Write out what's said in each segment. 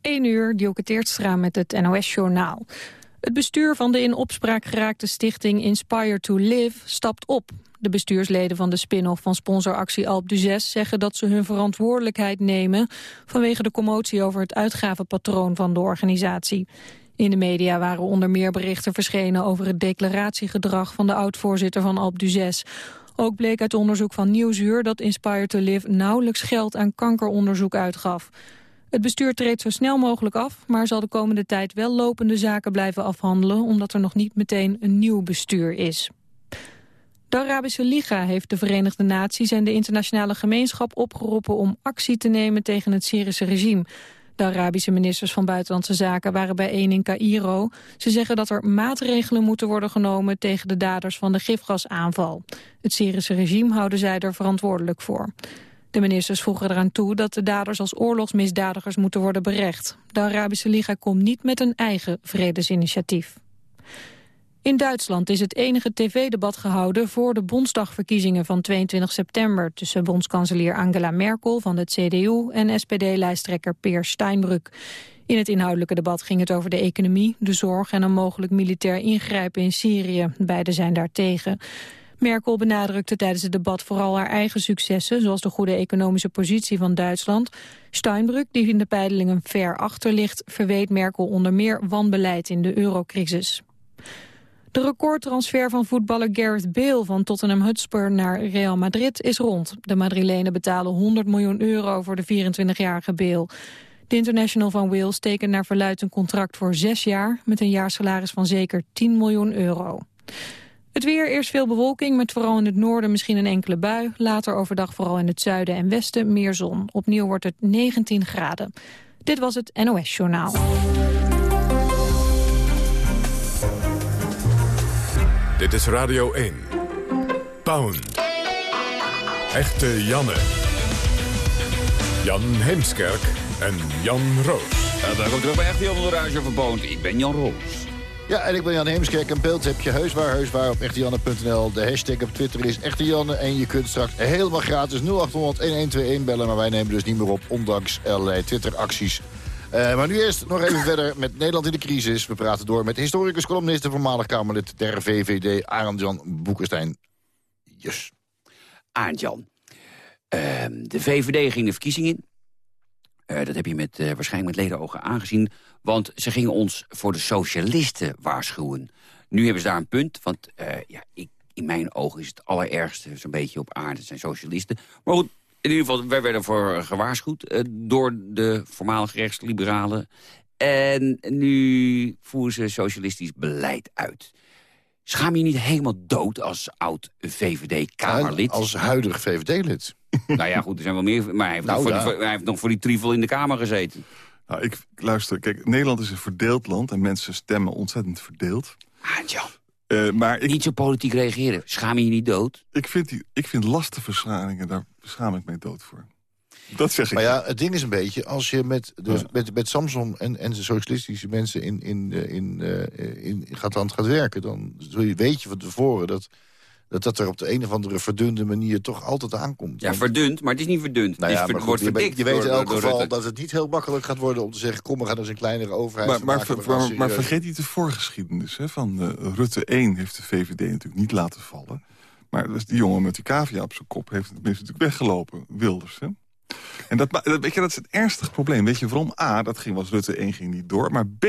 1 uur, Dielke Teertstra met het NOS-journaal. Het bestuur van de in opspraak geraakte stichting Inspire to Live stapt op. De bestuursleden van de spin-off van sponsoractie Alp du zeggen dat ze hun verantwoordelijkheid nemen vanwege de commotie over het uitgavenpatroon van de organisatie. In de media waren onder meer berichten verschenen over het declaratiegedrag van de oud-voorzitter van Alp du Ook bleek uit onderzoek van Nieuwsuur dat Inspire to Live nauwelijks geld aan kankeronderzoek uitgaf. Het bestuur treedt zo snel mogelijk af, maar zal de komende tijd wel lopende zaken blijven afhandelen, omdat er nog niet meteen een nieuw bestuur is. De Arabische Liga heeft de Verenigde Naties en de internationale gemeenschap opgeroepen om actie te nemen tegen het Syrische regime. De Arabische ministers van Buitenlandse Zaken waren bijeen in Cairo. Ze zeggen dat er maatregelen moeten worden genomen tegen de daders van de gifgasaanval. Het Syrische regime houden zij er verantwoordelijk voor. De ministers voegen eraan toe dat de daders als oorlogsmisdadigers moeten worden berecht. De Arabische Liga komt niet met een eigen vredesinitiatief. In Duitsland is het enige tv-debat gehouden voor de Bondsdagverkiezingen van 22 september tussen bondskanselier Angela Merkel van de CDU en SPD-lijsttrekker Peer Steinbrück. In het inhoudelijke debat ging het over de economie, de zorg en een mogelijk militair ingrijpen in Syrië. Beide zijn daartegen. Merkel benadrukte tijdens het debat vooral haar eigen successen... zoals de goede economische positie van Duitsland. Steinbrück, die in de peilingen ver achter ligt... verweet Merkel onder meer wanbeleid in de eurocrisis. De recordtransfer van voetballer Gareth Bale van Tottenham Hotspur naar Real Madrid is rond. De Madrilenen betalen 100 miljoen euro voor de 24-jarige Bale. De international van Wales tekent naar verluidt een contract voor zes jaar... met een jaarsalaris van zeker 10 miljoen euro. Het weer, eerst veel bewolking, met vooral in het noorden misschien een enkele bui. Later overdag vooral in het zuiden en westen meer zon. Opnieuw wordt het 19 graden. Dit was het NOS Journaal. Dit is Radio 1. Pound. Echte Janne. Jan Heemskerk en Jan Roos. Daar komt terug bij Echte Janne van Pound. Ik ben Jan Roos. Ja, en ik ben Jan Heemskerk. Een beeld heb je heus waar, heus waar op echtejanne.nl. De hashtag op Twitter is echtejanne. En je kunt straks helemaal gratis 0800-1121 bellen. Maar wij nemen dus niet meer op, ondanks allerlei Twitter-acties. Uh, maar nu eerst nog even verder met Nederland in de crisis. We praten door met historicus, columnist en voormalig Kamerlid der VVD, Arend-Jan Boekenstein. Yes. Arend-Jan, uh, de VVD ging de verkiezing in. Uh, dat heb je met, uh, waarschijnlijk met ledenogen aangezien. Want ze gingen ons voor de socialisten waarschuwen. Nu hebben ze daar een punt, want uh, ja, ik, in mijn ogen is het allerergste... zo'n beetje op aarde zijn socialisten. Maar goed, in ieder geval, wij werden voor gewaarschuwd... door de voormalige rechtsliberalen. En nu voeren ze socialistisch beleid uit. Schaam je niet helemaal dood als oud VVD-Kamerlid? als huidig VVD-lid. Nou ja, goed, er zijn wel meer... Maar hij heeft, nou, nog, voor die, hij heeft nog voor die trievel in de Kamer gezeten. Nou, ik luister, kijk, Nederland is een verdeeld land... en mensen stemmen ontzettend verdeeld. Ah, Jan. Uh, maar ik, niet zo politiek reageren. Schaam je je niet dood? Ik vind, die, ik vind daar schaam ik mij dood voor. Dat zeg ik. Maar ja, het ding is een beetje, als je met, de, met, met Samson en, en de socialistische mensen in, in, in, in, uh, in gaat, gaat werken... dan weet je van tevoren dat dat dat er op de een of andere verdunde manier toch altijd aankomt. Ja, verdund, maar het is niet verdund. Nou ja, het is, wordt verdikt. Je, weet in elk geval dat het niet heel makkelijk gaat worden om te zeggen... kom, we gaan eens een kleinere overheid Maar, maar, maar, maar, vergeet niet de voorgeschiedenis. Hè, van uh, Rutte 1 heeft de VVD natuurlijk niet laten vallen. Maar dus die jongen met die cavia op zijn kop heeft het minstens natuurlijk weggelopen. Wilders, hè? En dat, weet je, dat is het ernstige probleem. Weet je waarom? A, dat ging, was Rutte 1 ging niet door. Maar B,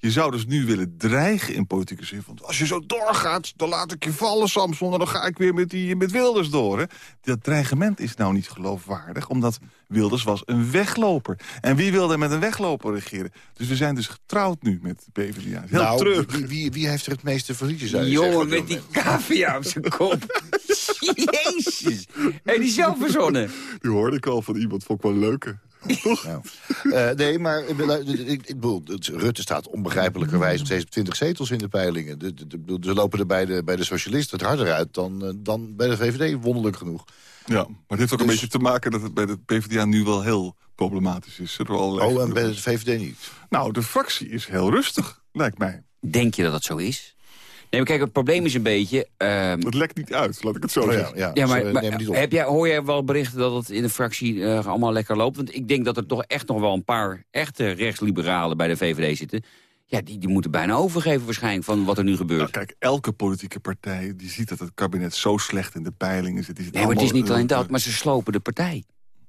je zou dus nu willen dreigen in politieke zin. Want als je zo doorgaat, dan laat ik je vallen, Samson. En dan ga ik weer met, die, met Wilders door. Hè? Dat dreigement is nou niet geloofwaardig. Omdat Wilders was een wegloper. En wie wilde met een wegloper regeren? Dus we zijn dus getrouwd nu met de PvdA. Heel nou, terug. Wie, wie, wie, heeft er het meeste verliezen? Jongen met die cavia op zijn kop. Jezus. En die zelf verzonnen. Die hoorde ik al van iemand, vond ik wel leuke. Nou, uh, nee, maar ik, bedoel, Rutte staat onbegrijpelijkerwijs nog steeds op 20 zetels in de peilingen. De, de, ze lopen er bij de, bij de socialisten het harder uit dan, uh, dan bij de VVD, wonderlijk genoeg. Ja, maar het heeft ook een dus- beetje te maken dat het bij de PvdA nu wel heel problematisch is. oh, en bij de VVD niet? Nou, de fractie is heel rustig, lijkt mij. Denk je dat dat zo is? Nee, maar kijk, het probleem is een beetje... ehm, Het lekt niet uit, laat ik het zo Oh, ja, zeggen. ja, ja, maar, nemen maar op. heb jij, hoor jij wel berichten dat het in de fractie eh, allemaal lekker loopt? Want ik denk dat er toch echt nog wel een paar echte rechtsliberalen bij de VVD zitten. Ja, die, die moeten bijna overgeven waarschijnlijk van wat er nu gebeurt. Nou, kijk, elke politieke partij die ziet dat het kabinet zo slecht in de peilingen zit. Die zit nee, maar het is niet alleen eh, dat, maar ze slopen de partij.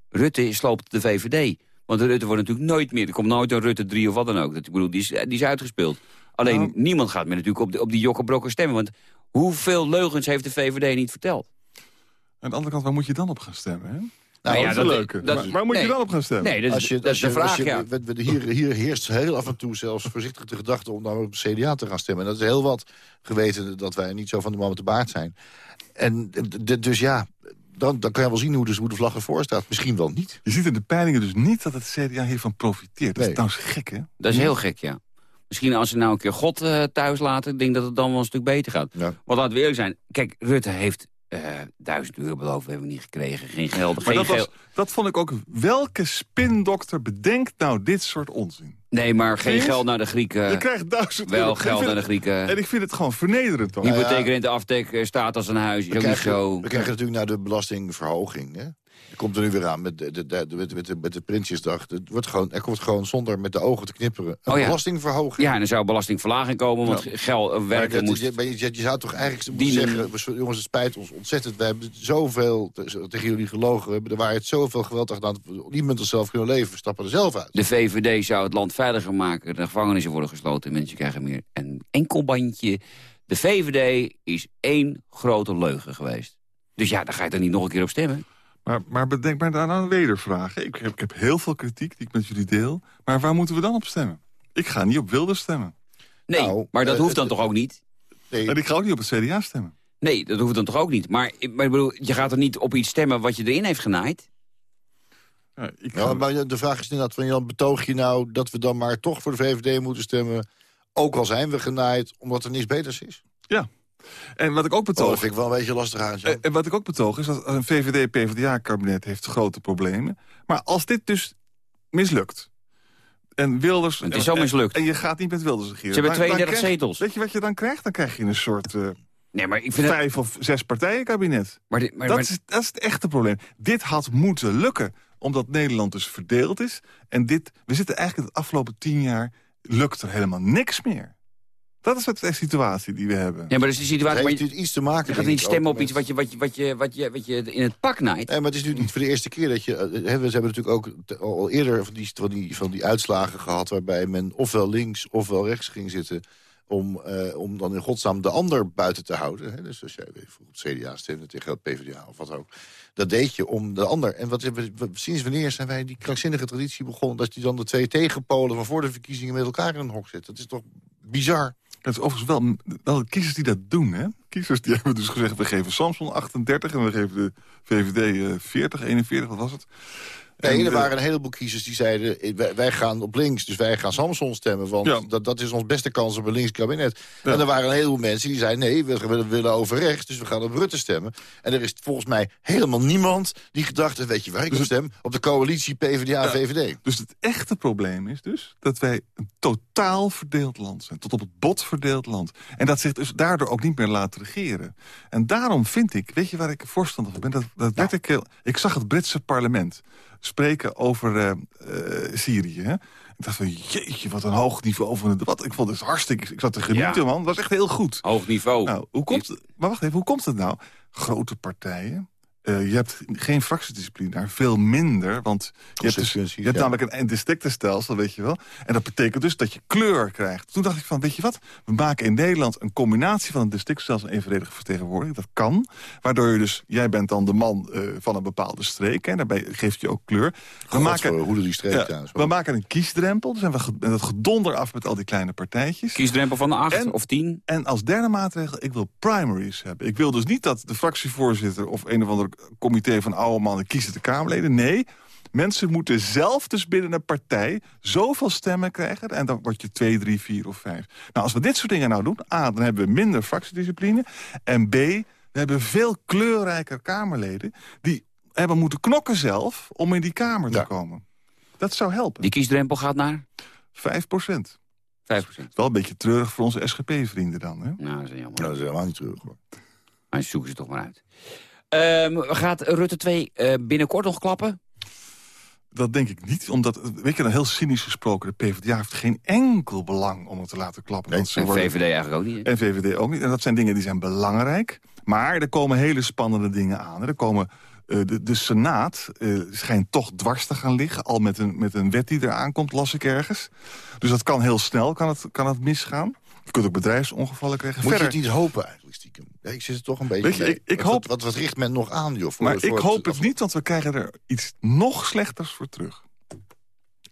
Rutte sloopt de VVD. Want Rutte wordt natuurlijk nooit meer... Er komt nooit een Rutte 3 of wat dan ook. Dat, ik bedoel, die is, die is uitgespeeld. Alleen, Nou- niemand gaat meer natuurlijk op, de, op die jokkenbrokken stemmen. Want hoeveel leugens heeft de VVD niet verteld? Aan de andere kant, waar moet je dan op gaan stemmen? Hè? Nou dat ja, is een dat- leuke. dat- Maar waar moet nee. je dan op gaan stemmen? Nee, dat is, Als je, dat is de vraag, als je- ja. we- we- hier, hier heerst heel af en toe zelfs voorzichtig de gedachte om nou op CDA te gaan stemmen. En dat is heel wat geweten dat wij niet zo van de man met de baard zijn. En dus ja, dan, dan kan je wel zien hoe de, hoe de vlag ervoor staat. Misschien wel niet. Je ziet in de peilingen dus niet dat het CDA hiervan profiteert. Dat Nee. is trouwens gek, hè? Dat is heel gek, ja. Misschien als ze nou een keer God eh, thuis laten... ik denk dat het dan wel een stuk beter gaat. Ja. Want laten we eerlijk zijn. Kijk, Rutte heeft eh duizend euro beloofd. We hebben we niet gekregen. Geen geld, Maar geen dat, was, dat vond ik ook... Welke spindokter bedenkt nou dit soort onzin? Nee, maar geen Eens? geld naar de Grieken. je krijgt duizend euro. wel geld naar de het- Grieken. En ik vind het gewoon vernederend, toch? Ja, ja. Hypotheekrente aftek eh, staat als een huis. Is We krijgen, zo. we krijgen natuurlijk naar de belastingverhoging. Hè? Komt er nu weer aan met de, de, de, met, de, met de Prinsjesdag. Het wordt gewoon, er komt gewoon zonder met de ogen te knipperen een Oh ja. belastingverhoging. Ja, en er zou belastingverlaging komen, want geld, eh, Maar werken dat- moest... je, je, je zou toch eigenlijk moeten zeggen... jongens, het spijt ons ontzettend. We hebben zoveel te- tegen jullie gelogen. We hebben de waarheid zoveel geweld aan gedaan... dat we niet met onszelf kunnen leven. We stappen er zelf uit. De VVD zou het land veiliger maken. De gevangenissen worden gesloten. Mensen krijgen meer een enkel bandje. De VVD is één grote leugen geweest. Dus ja, daar ga je dan niet nog een keer op stemmen. Maar, maar bedenk maar daarna een wedervraag. hè. Ik heb, ik heb heel veel kritiek die ik met jullie deel. Maar waar moeten we dan op stemmen? Ik ga niet op Wilders stemmen. Nee, Nou, maar dat eh, hoeft dan het- toch ook niet? Nee, En ik ga ook niet op het CDA stemmen. Nee, dat hoeft dan toch ook niet? Maar, ik- maar ik bedoel, je gaat er niet op iets stemmen wat je erin heeft genaaid? Ja, ik Ja, maar de vraag is inderdaad, van Jan, betoog je nou dat we dan maar toch voor de VVD moeten stemmen? Ook al zijn we genaaid, omdat er niets beters is? En wat ik ook Oh, betoog... dat vind ik wel een beetje lastig aan, En wat ik ook betoog is dat een VVD-PVDA-kabinet heeft grote problemen. Maar als dit dus mislukt... En Wilders... Het is zo mislukt. En, je gaat niet met Wilders regeren. Ze hebben dan- dan 32 krijg- zetels. Weet je wat je dan krijgt? Dan krijg je een soort eh, Nee, maar ik vind het... vijf of zes partijen kabinet. Maar, dit- maar, Dat maar- is, dat is het echte probleem. Dit had moeten lukken, omdat Nederland dus verdeeld is. En dit, we zitten eigenlijk de afgelopen tien jaar... lukt er helemaal niks meer. Dat is het- de situatie die we hebben. ja, maar dat is de situatie... Heeft je, iets te maken je gaat niet stemmen op iets met- wat je, wat, je, wat, je, wat, je, wat je in het pak naait. Nee, maar het is nu niet voor de eerste keer dat je... eh, hè, we hebben natuurlijk ook te- al eerder van die, van, die, van die uitslagen gehad... waarbij men ofwel links ofwel rechts ging zitten... om, eh, om dan in godsnaam de ander buiten te houden. Hè? Dus als jij op het CDA stemde tegen het PvdA of wat ook... dat deed je om de ander. En wat, we- we- sinds wanneer zijn wij die krankzinnige traditie begonnen... dat je dan de twee tegenpolen van voor de verkiezingen met elkaar in een hok zit? Dat is toch bizar? Het is overigens wel, wel kiezers die dat doen. Hè? Kiezers die hebben dus gezegd, we geven Samson 38... en we geven de VVD eh, 40, 41, wat was het? Nee, En, er eh, waren een heleboel kiezers die zeiden... eh, wij, wij gaan op links, dus wij gaan Samson stemmen... want Ja. dat, dat is ons beste kans op een links kabinet. Ja. En er waren een heleboel mensen die zeiden... nee, we willen, we willen over rechts, dus we gaan op Rutte stemmen. En er is volgens mij helemaal niemand die gedacht heeft... weet je waar ik Dus op stem? Op de coalitie PvdA-VVD. Dus het echte probleem is dus dat wij een totaal verdeeld land zijn. Tot op het bot verdeeld land. En dat zich dus daardoor ook niet meer laat regeren. En daarom vind ik, weet je waar ik voorstander van ben? Dat, dat werd ik, heel, ik zag het Britse parlement spreken over eh, eh, Syrië. Hè? Ik dacht van, jeetje, wat een hoog niveau van het debat. Ik vond het hartstikke, ik zat te genieten, Ja. man. Het was echt heel goed. Hoog niveau. Nou, hoe komt maar wacht even, hoe komt het nou? Grote partijen. Eh, je hebt geen fractiediscipline daar, veel minder. Want je hebt, dus, je hebt ja. namelijk een districtenstelsel, weet je wel. En dat betekent dus dat je kleur krijgt. Toen dacht ik van, weet je wat? We maken in Nederland een combinatie van een districtenstelsel en evenredige vertegenwoordiging. Dat kan. Waardoor je dus, jij bent dan de man eh, van een bepaalde streek. En daarbij geeft je ook kleur. We maken hoe die streek ja, we maken een kiesdrempel. Dus zijn we dat gedonder af met al die kleine partijtjes. Kiesdrempel van 8 En- of 10. En als derde maatregel, ik wil primaries hebben. Ik wil dus niet dat de fractievoorzitter of een of ander comité van oude mannen kiezen de Kamerleden. Nee, mensen moeten zelf dus binnen een partij zoveel stemmen krijgen. En dan word je twee, drie, vier of vijf. Nou, als we dit soort dingen nou doen, A, dan hebben we minder fractiediscipline. En B, we hebben veel kleurrijker Kamerleden die hebben moeten knokken zelf om in die Kamer te Ja. komen. Dat zou helpen. Die kiesdrempel gaat naar Vijf procent. 5 Het is wel een beetje treurig voor onze SGP-vrienden dan, hè? Nou, dat is jammer. Nou, dat is helemaal niet terug. hoor. Maar zoeken ze toch maar uit. Ehm, gaat Rutte 2 eh, binnenkort nog klappen? Dat denk ik niet, omdat, weet je dan heel cynisch gesproken... de PvdA heeft geen enkel belang om het te laten klappen. Nee, want ze En worden- VVD eigenlijk ook niet. hè? En VVD ook niet. En dat zijn dingen die zijn belangrijk. Maar er komen hele spannende dingen aan. Er komen, eh, de, de Senaat eh, schijnt toch dwars te gaan liggen. Al met een, met een wet die eraan komt, las ik ergens. Dus dat kan heel snel kan het, kan het misgaan. Je kunt ook bedrijfsongevallen krijgen. Moet je Verder, het niet hopen eigenlijk, stiekem? Ik zit er toch een beetje Weet je, mee. ik- ik Wat- hoop- Wat, wat richt men nog aan, joh? Voor, maar voor ik hoop het niet, want we krijgen er iets nog slechters voor terug.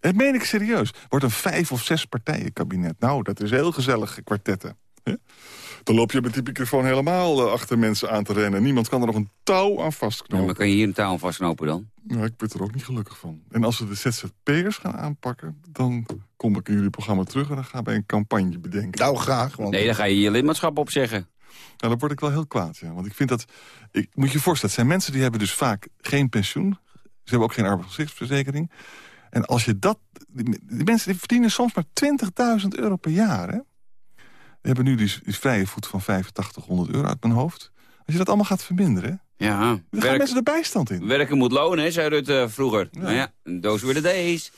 Dat meen ik serieus. Wordt een vijf of zes partijen kabinet. Nou, dat is heel gezellig, kwartetten. hè? Dan loop je met die microfoon helemaal eh, achter mensen aan te rennen. Niemand kan er nog een touw aan Ja, vastknopen. maar kan je hier een taal vastknopen dan? Nou, ik ben er ook niet gelukkig van. En als we de ZZP'ers gaan aanpakken... dan kom ik in jullie programma terug en dan gaan wij een campagne bedenken. Nou, graag. Want Nee, dan ga je je lidmaatschap opzeggen. Nou, dan word ik wel heel kwaad, ja. Want ik vind dat... Ik moet je voorstellen, het zijn mensen die hebben dus vaak geen pensioen. Ze hebben ook geen arbeidsongeschiktheidsverzekering. En als je dat... Die, die mensen die verdienen soms maar 20.000 euro per jaar, hè. We hebben nu die, die vrije voet van 8500 euro uit mijn hoofd. Als je dat allemaal gaat verminderen, Ja, dan gaan werk, mensen de bijstand in. werken moet lonen, hè, zei Rutte vroeger. Nou ja, doos weer de days.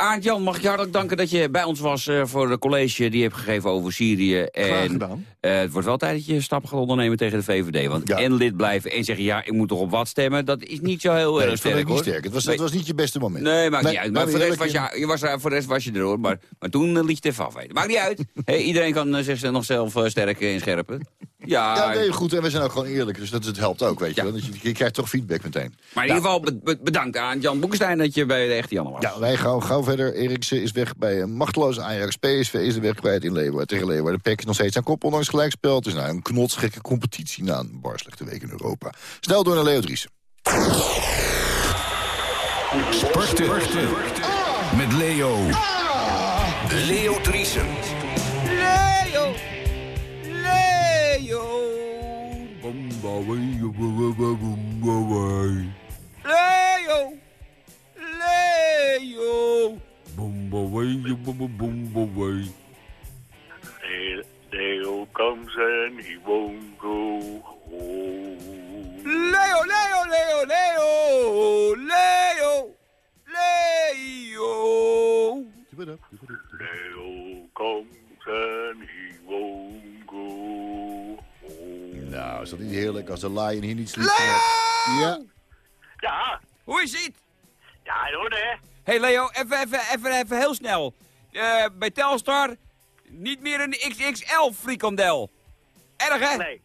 Aart Jan, mag ik je hartelijk danken dat je bij ons was eh, voor de college die je hebt gegeven over Syrië. En eh, het wordt wel tijd dat je stappen gaat ondernemen tegen de VVD. Want Ja. en lid blijven en zeggen ja, ik moet toch op wat stemmen, dat is niet zo heel Nee, erg sterk hoor. sterk. Het was, Nee. was niet je beste moment. Nee, maakt Nee, niet uit. maar Maar voor de, rest was je, je was, er- voor de rest was je er hoor. Maar, maar toen eh, liet je het even afweten. Maakt niet uit. Hey, iedereen kan eh, zich nog zelf eh, sterk eh, inscherpen. Ja, Ja, nee, goed. En we zijn ook gewoon eerlijk. Dus dat het helpt ook, weet je Ja. wel. Dat je, je krijgt toch feedback meteen. maar in ieder geval be- be- bedankt aan Jan Boekenstein dat je bij de echte Jan was. Ja, wij gaan gauw verder. Eriksen is weg bij een machteloze Ajax. PSV is de weg kwijt in Leeuwarden. Tegen Leeuwarden. De PEC is nog steeds aan kop, ondanks gelijkspel. Het is nou een knotsgekke competitie na een bar slechte week in Europa. Snel door naar Leo Dries. Sporten. Met Leo. Leo Driesen. Leo! Leo! Leo! Leo! Leo comes and he won't go home. Leo, Leo, Leo, Leo! Leo! Leo! Leo comes and he won't go home. Nou, is dat niet heerlijk als de Lion hier niet sliep? Leo! Ja. Ja, Hoe is het? Ja, je hoorde hè? Hey Leo, even, even, even, even heel snel. Eh, bij Telstar niet meer een XXL frikandel. Erg hè? Nee,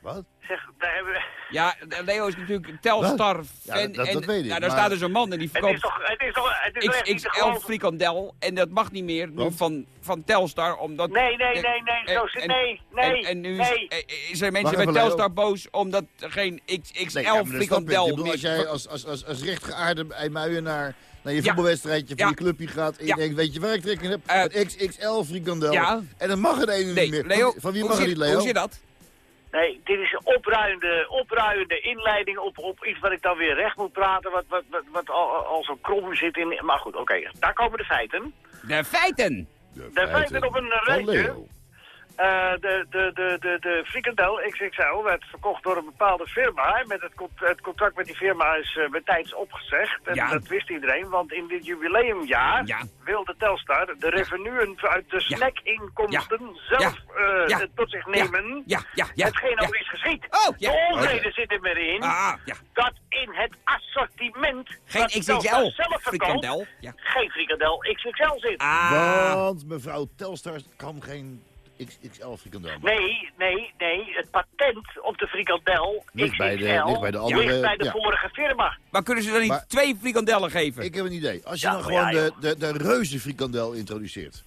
Wat? Zeg, daar hebben we... Ja, Leo is natuurlijk een Telstar fan. Ja, dat- en, dat weet ik, Nou, daar maar- staat dus een man en die Het is verkoopt toch, het is toch, het is toch echt XXL geloven? frikandel. En dat mag niet meer nu van, van Telstar, omdat... Nee, nee, en- nee, nee, zo en- zit- en- nee, nee, En, en nu nee. is, eh, is mensen bij Leo. Telstar boos omdat er geen XXL Nee, ja, frikandel Ik bedoel, meer... als jij als, als, als, als rechtgeaarde IJmuienaar naar je Ja. voetbalwedstrijdje van Ja. je clubje gaat... en Ja. je denkt, weet je waar ik trek in heb? Eh. het XXL frikandel. Ja. En dan mag het ene Nee, niet meer. Leo, van, wie mag het niet, Leo? Hoe zit dat? Nee, dit is een opruiende, opruiende inleiding op, op iets wat ik dan weer recht moet praten, wat, wat, wat, wat al, al zo krom zit in... Maar goed, oké, daar komen de feiten. De feiten! De feiten op een van rijtje. Eh, de, de, de, de, de frikandel XXL werd verkocht door een bepaalde firma. Met het, het contract met die firma is eh bij tijds opgezegd. En Ja. dat wist iedereen, want in dit jubileumjaar Ja. wilde Telstar de revenuen uit de Ja. snackinkomsten zelf eh, Ja. tot zich nemen. Ja, ja, ja. Hetgeen ja. ook is geschied. Oh, ja. De onrede zit er meer in Ah, ja. dat in het assortiment Geen dat XXL zelf verkoopt, frikandel. Ja. geen frikandel XXL zit. Ah, Want mevrouw Telstar kan geen XXL frikandel. Nee, nee, nee. Het patent op de frikandel Ligt bij de- ligt bij de andere- ligt bij de ja. vorige firma. maar kunnen ze dan niet Maar- twee frikandellen geven? Ik heb een idee. Als je Ja, dan gewoon ja, de, de, de reuze frikandel introduceert.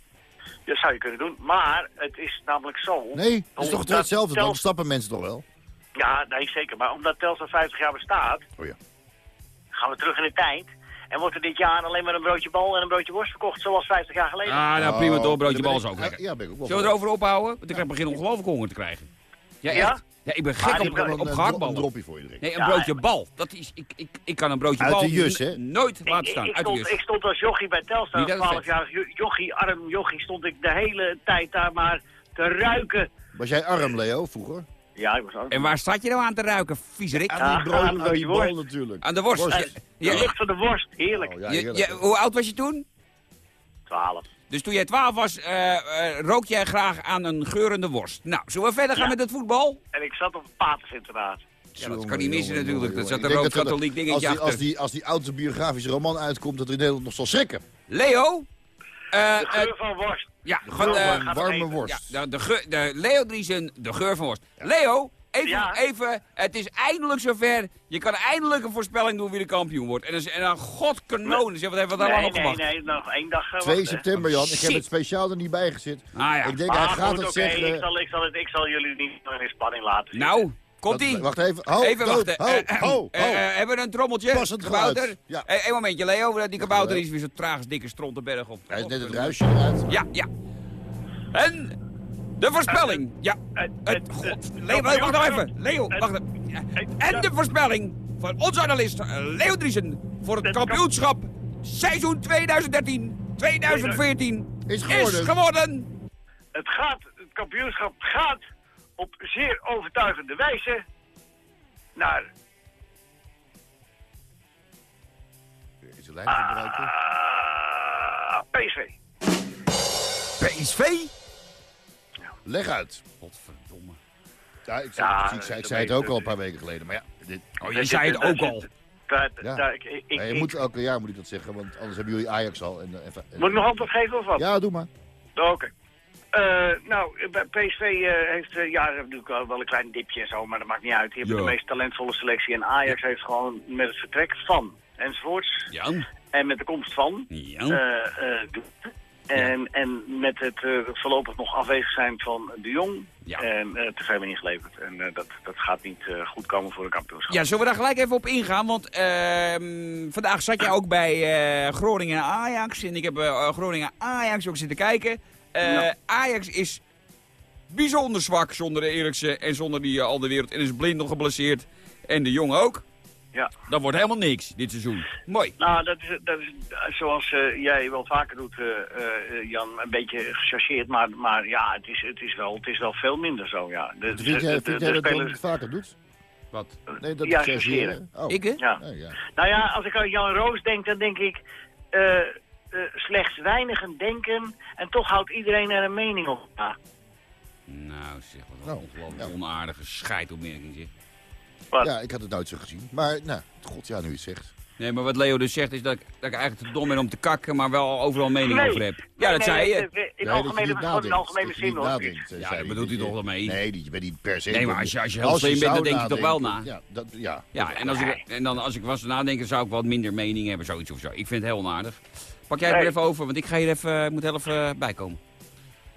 Dat zou je kunnen doen. Maar het is namelijk zo... Nee, dat is toch hetzelfde? Dan stappen mensen toch wel? Ja, nee, zeker. Maar omdat Telstar 50 jaar bestaat, Oh ja. gaan we terug in de tijd. En wordt er dit jaar alleen maar een broodje bal en een broodje worst verkocht, zoals 50 jaar geleden. Ah, nou prima, Oh, door broodje daar ben bal is ook lekker. Ja, ben ik ook wel Zullen we erover ophouden? Want ik begin ongelooflijk honger te krijgen. Ja, echt? Ja? Ja, ik ben gek op, Een, op een, dro- een droppie voor je drinken. Nee, een Ja, broodje bal. Dat is, ik, ik, ik kan een broodje Uit bal de jus, hè? nooit Ik, laten staan. ik Uit de stond, jus. ik stond als jochie bij Telstar, Niet uit het 12 jaar jochie, arm jochie, stond ik de hele tijd daar maar te ruiken. Was jij arm, Leo, vroeger? Ja, ik was ook. En waar staat je nou aan te ruiken, viezerik? Aan die, brood, aan die natuurlijk. Aan de worst. Worst. Ja, De ja, lucht van de worst, heerlijk. Oh, ja, je- heerlijk. je- hoe oud was je toen? 12. Dus toen jij 12 was, eh eh, rook jij graag aan een geurende worst. Nou, zullen we verder gaan Ja. met het voetbal? En ik zat op het patersinternaat. Ja, dat kan niet missen jongen, natuurlijk. jongen, Dat zat een rood-katholiek dingetje als die, als achter. die, als die autobiografische roman uitkomt, dat er in Nederland nog zal schrikken. Leo? Eh, De eh, geur van worst. Ja, De gewoon, geur eh, van warme worst. Ja, de, de, geur- de Leo Driesen, de geur van worst. Leo, even, Ja? even, het is eindelijk zover. Je kan eindelijk een voorspelling doen wie de kampioen wordt. En dan, en dan god kanonen, zeg, wat hebben we daar lang Nee, op nee, gewacht? nee, nog één dag. eh, 2 wachten. september, Jan. Ik heb het speciaal er niet bij gezet. Ah ja. Ik denk, Maar hij gaat oké, het zeggen. ik, zal, ik, zal het, ik zal jullie niet in spanning laten zitten. Nou, komt-ie. Wacht even. Ho, Even wachten. Ho, Eh, ho, ho. eh, eh, hebben we een trommeltje? Passend kabouter? Ja. Eén momentje, Leo. Die kabouter is weer zo traag als dikke strontenberg op. Hij is net het ruisje eruit. Ja, ja. En de voorspelling. Ja. Het, God, Leo, wacht nou even. Leo, wacht even. En de voorspelling van onze analist Leo Driesen voor het kampioenschap seizoen 2013-2014 Is geworden. geworden. Het gaat, het kampioenschap gaat op zeer overtuigende wijze naar Deze lijn gebruiken. ah, PSV. PSV? Leg uit. Godverdomme. Ja, ik, zei, Ja, ik, zei, ik dat zei het ook al een paar weken geleden. Maar ja, dit, Oh, je zei het ook al. Ja. ik, ik, je ik- moet elke jaar moet ik dat zeggen, want anders hebben jullie Ajax al. En, eh, even, moet ik nog antwoord geven of wat? Ja, doe maar. Oké. Eh, nou, bij PSV eh, heeft uh, ja, natuurlijk wel, een klein dipje en zo, maar dat maakt niet uit. Die hebben Ja. de meest talentvolle selectie. En Ajax heeft gewoon met het vertrek van enzovoorts. Jan? En met de komst van. Eh, en, en met het voorlopig nog afwezig zijn van de Jong. Ja. En te veel ingeleverd. En dat, dat gaat niet goed komen voor een kampioenschap. Ja, zullen we daar gelijk even op ingaan? Want ehm, vandaag zat je ook bij Groningen en Ajax. En ik heb Groningen Ajax ook zitten kijken. Eh, Ja. Ajax is bijzonder zwak zonder de Eriksen en zonder die uh, al de wereld. En is blind nog geblesseerd. En de Jong ook. Ja. Dat wordt helemaal niks dit seizoen. Mooi. Nou, dat is, dat is eh, zoals eh, jij wel vaker doet, eh, eh, Jan, een beetje gechargeerd. Maar, maar ja, het is, het, is wel, het is wel veel minder zo, ja. De, Vind jij, de- vind de- jij de dat spelers- het vaker doet? Wat? Nee, dat Ja, is chargeren. Oh. Ik, hè? Ja. Nee, ja. Nou ja, als ik aan Jan Roos denk, dan denk ik eh, eh, slechts weinigen denken en toch houdt iedereen er een mening op. Nou, zeg, wat een Nou, ongelooflijk ja. onaardige scheidopmerking, zeg. Wat? ja, ik had het nooit zo gezien. Maar, nou, god, ja, nu je het zegt. Nee, maar wat Leo dus zegt is dat ik, dat ik eigenlijk te dom ben om te kakken, maar wel overal mening Nee. over heb. Ja, Nee, dat nee, zei je. In Nee, dat je algemene, in nadenkt. algemene zin hoor. nadenkt, eh, Ja, hij. bedoelt hij toch wel mee? Nee, die- je bent niet per se... Nee, maar als je- als je heel slim zou bent, dan denk je toch wel na. Ja, dat, ja. Ja, en als, ik, en dan als ik was nadenken, zou ik wat minder mening hebben, zoiets of zo. Ik vind het heel onaardig. Pak jij het Nee. even over, want ik ga hier even, ik moet heel even bijkomen.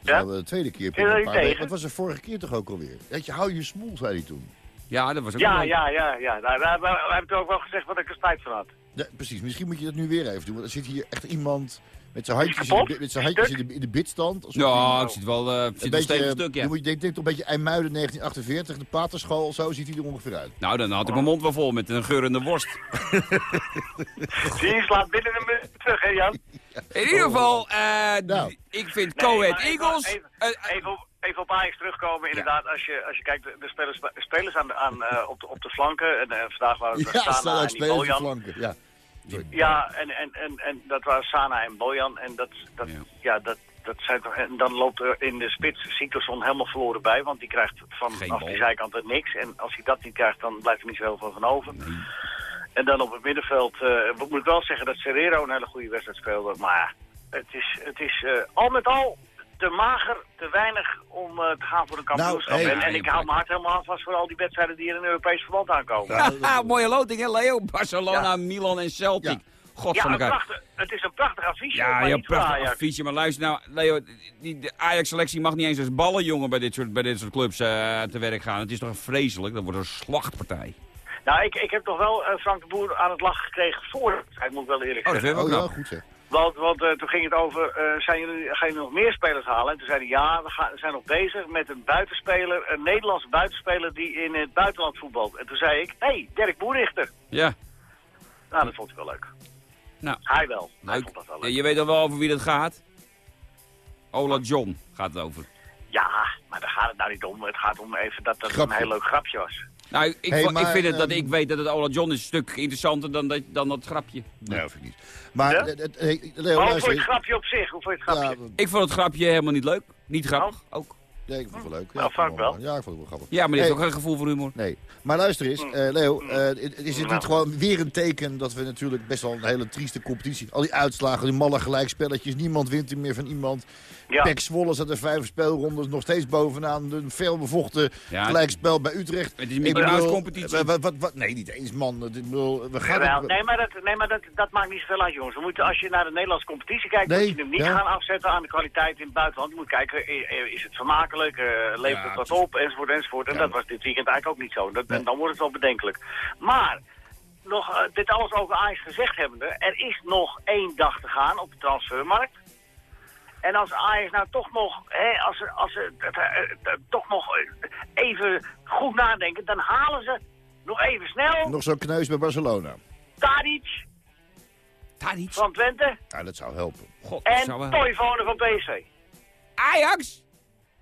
Dat Ja? de tweede keer. Dat paar. Wat was er vorige keer toch ook alweer? Weet je, hou je smoel, zei hij toen. Ja, dat was ook Ja, ja, ja, ja. Daar, daar, daar heb ik ook wel gezegd wat ik er spijt van had. Ja, precies. Misschien moet je dat nu weer even doen. Want er zit hier echt iemand met zijn handjes, in de, met zijn handjes in de, in de bidstand. Ja, ik zit wel, eh, een zit stevig beetje, stuk, ja. je denkt, toch een beetje IJmuiden 1948, de paterschool, zo ziet hij er ongeveer uit. Nou, dan had ik mijn mond wel vol met een geurende worst. Zie je, slaat binnen een minuut terug, hè Jan? In ieder geval, eh, Nou. ik vind Nee, Coed even- Eagles... Even, eh, even, op, even op Ajax terugkomen, inderdaad. Als, je, als je kijkt, de spelers, spelers aan, de- aan, eh, op, de, op de flanken. En, vandaag waren het Ja, staan en die Bojan. flanken. Ja. Ja, en, en, en, en dat waren Sana en Bojan. En dat, dat, Ja. ja. dat, dat zijn en dan loopt er in de spits Siktorsson helemaal verloren bij. Want die krijgt van Geen af bal. die zijkant er niks. En als hij dat niet krijgt, dan blijft er niet zoveel van van over. En dan op het middenveld moet ik wel zeggen dat Serrero een hele goede wedstrijd speelde. Maar ja, het is, het is eh, al met al te mager, te weinig om eh, te gaan voor een kampioenschap. Nou, hey, en, en ja, ik hou mijn hart helemaal vast voor al die wedstrijden die er in Europees verband aankomen. Ja, Haha, mooie loting, hè, Leo? Barcelona, Ja. Milan en Celtic. Ja. God Ja, van een elkaar. prachtig, het is een prachtig affiche. Ja, maar je hebt niet voor prachtig Ajax. affiche. Maar luister nou, Leo, die, de Ajax-selectie mag niet eens als ballenjongen bij dit soort, bij dit soort clubs eh, te werk gaan. Het is toch vreselijk? Dat wordt een slachtpartij. Nou, ik, ik heb toch wel eh, Frank de Boer aan het lachen gekregen voor de wedstrijd, moet wel eerlijk Oh, dat zeggen. Oh ook ja, goed zeg. Want, want eh, toen ging het over, eh, zijn jullie, gaan jullie nog meer spelers halen? En toen zeiden ja, we gaan, zijn nog bezig met een buitenspeler, een Nederlandse buitenspeler die in het buitenland voetbalt. En toen zei ik, hé, hey, Dirk Boerichter. Ja, Nou, dat vond hij wel leuk. nou, Hij wel. Hij leuk. vond dat wel Ja, leuk. je weet al wel over wie dat gaat? Ola John gaat het over. Ja, maar daar gaat het nou niet om. Het gaat om even dat dat Grapje. een heel leuk grapje was. Nou, ik, Hey, ik vind het dat ehm, ik weet dat het Ola John is een stuk interessanter dan dat, dan dat grapje. Nee, hoef ik niet. Maar, Ja? eh, eh, hey, Leo, Maar hoe vond je het grapje op zich? Hoe vond je het Ja, grapje? Ik vond het grapje helemaal niet leuk. Niet grappig, ook. nee, ik vond het wel leuk. Ja, Nou, ik vond het vaak wel. Ja, ik vond het wel grappig. Ja, maar heeft Hey, ook geen gevoel voor humor. Nee, maar luister eens, eh, Leo, Mm. eh, is het niet gewoon weer een teken dat we natuurlijk best wel een hele trieste competitie... Al die uitslagen, die malle gelijkspelletjes, niemand wint er meer van iemand. Ja. Pek Zwolle zat er vijf speelrondes nog steeds bovenaan. Een veel bevochten Ja. gelijkspel bij Utrecht. Het is een competitie. Wat, wat, wat, nee, niet eens, man. Ik bedoel, we gaan... Nee, maar, dat, nee, maar dat, dat maakt niet zoveel uit, jongens. We moeten, als je naar de Nederlandse competitie kijkt, Nee, moet je hem niet ja. gaan afzetten aan de kwaliteit in het buitenland. Je moet kijken, is het vermakelijk, eh, levert Ja, het wat op, enzovoort, enzovoort. En Ja. dat was dit weekend eigenlijk ook niet zo. Dat, Nee. En dan wordt het wel bedenkelijk. Maar, nog eh, dit alles over Ajax gezegd hebbende, er is nog één dag te gaan op de transfermarkt. En als Ajax nou toch nog, hè, als ze, als ze eh, eh, eh, toch nog eh, even goed nadenken, dan halen ze nog even snel Nog zo'n kneus bij Barcelona. Tadic niet. van Twente Ja, dat zou helpen. God, dat en zou Toivonen van PSV. Ajax?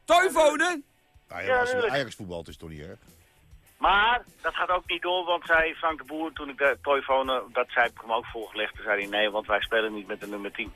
Toivonen? Ajax, Ja, als. Ajax voetbalt is toch niet erg? Maar dat gaat ook niet door, want zei Frank de Boer toen ik de Toivonen, dat zei ik hem ook voorgelegd, toen zei hij nee, want wij spelen niet met de nummer 10.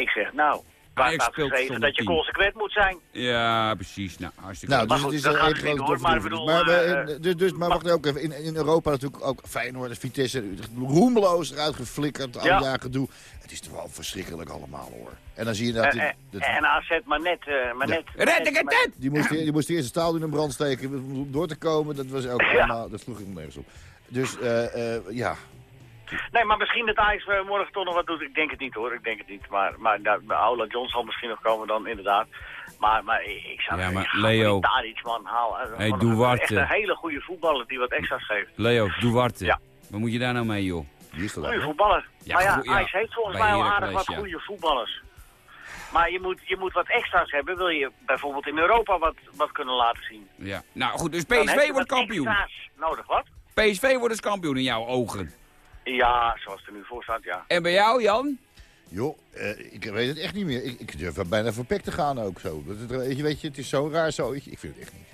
Ik zeg nou, waar staat speelt geschreven dat je 10. consequent moet zijn? Ja, precies. Nou, hartstikke Nou, goed. dus Maar het goed, is dat een gaat één niet grote door, maar ik bedoel, Maar, we- eh, dus, dus, maar wacht ook even. In, in Europa natuurlijk ook Feyenoord, Vitesse, Utrecht, roemeloos eruit geflikkerd. Al Ja. jaar gedoe. Het is toch wel verschrikkelijk allemaal hoor. En dan zie je dat... En, en, dat- en AZ maar net, eh, maar Ja. net. Red ik het die, moest, die moest eerst het staal in een brand steken om door te komen. Dat was ook Ja. allemaal... Dat sloeg helemaal nergens op. Dus eh, eh, ja, Nee, maar misschien dat Ajax eh, morgen toch nog wat doet. Ik denk het niet hoor, ik denk het niet. Maar, maar nou, Aula John zal misschien nog komen dan inderdaad. Maar, maar ik zou Ja, maar Leo. die Tadic man haal. Hey, Man, Duarte. Echt een hele goede voetballer die wat extra's geeft. Leo, Duarte. Ja. Wat moet je daar nou mee, joh? Goede voetballer. Ja, maar ja. Ajax heeft volgens mij al aardig wat goede voetballers. Maar je moet, je moet wat extra's hebben. Wil je bijvoorbeeld in Europa wat, wat kunnen laten zien. Ja. Nou goed, dus PSV wordt kampioen. Nodig wat? PSV wordt dus kampioen in jouw ogen. Ja, zoals het er nu voor staat, ja. En bij jou, Jan? Joh, eh, ik weet het echt niet meer. Ik, ik durf bijna voor pek te gaan ook zo. Dat het, weet je, weet je, het is zo'n raar zootje. Ik vind het echt niet.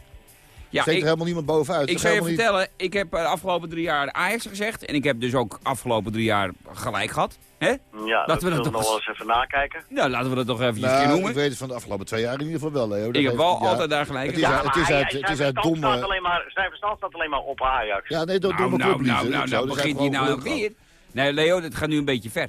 Ja, Steekt ik, er helemaal niemand bovenuit. ik zou je niet- vertellen, ik heb de afgelopen drie jaar Ajax gezegd. En ik heb dus ook afgelopen drie jaar gelijk gehad. Hè? Ja, Laten dat we dat we toch nog eens- wel eens even nakijken. Nou, laten we dat toch eventjes Nou, noemen. ik weet het van de afgelopen twee jaar in ieder geval wel, Leo. Dat Ik heb heeft- wel ja. altijd daar gelijk Het is, Ja, het is maar uit, hij- het is uit domme... staat alleen maar, zijn verstand staat alleen maar op Ajax. Ja, nee, door Nou, domme nou, nou, nou, nou begint hij nou weer. Nee, Leo, dit gaat nu een beetje ver.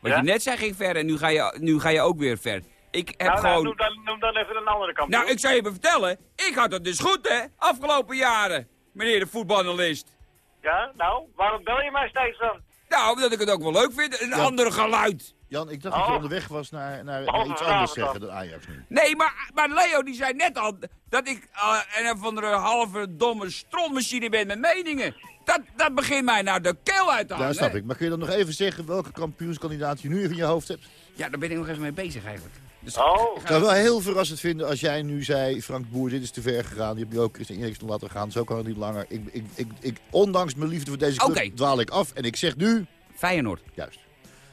Wat Ja? je net zei ging ver en nu ga je, nu ga je ook weer ver. Ik heb nou, nou, gewoon... noem, dan, noem dan even een andere kant. Nou, ik zou je even vertellen. Ik had het dus goed, hè? Afgelopen jaren, meneer de voetbalanalist. Ja, nou, waarom bel je mij steeds dan? Nou, omdat ik het ook wel leuk vind. Een Ja. ander geluid. Jan, ik dacht dat je Oh. onderweg was naar, naar, naar iets vanavond anders dan. zeggen dan Ajax nu. Nee, maar, maar Leo die zei net al dat ik eh, een of andere halve domme strontmachine ben met meningen. Dat, dat begint mij nou de keel uit te halen. Ja, snap hè? ik. Maar kun je dan nog even zeggen welke kampioenskandidaat je nu even in je hoofd hebt? Ja, daar ben ik nog even mee bezig eigenlijk. Dus Oh, Ik zou wel heel verrassend vinden als jij nu zei... Frank Boer, dit is te ver gegaan. Je hebt nu ook Christian Eriksen laten gaan. Zo kan het niet langer. Ik, ik, ik, ik, ondanks mijn liefde voor deze club dwaal ik af. En ik zeg nu... Feyenoord. Juist.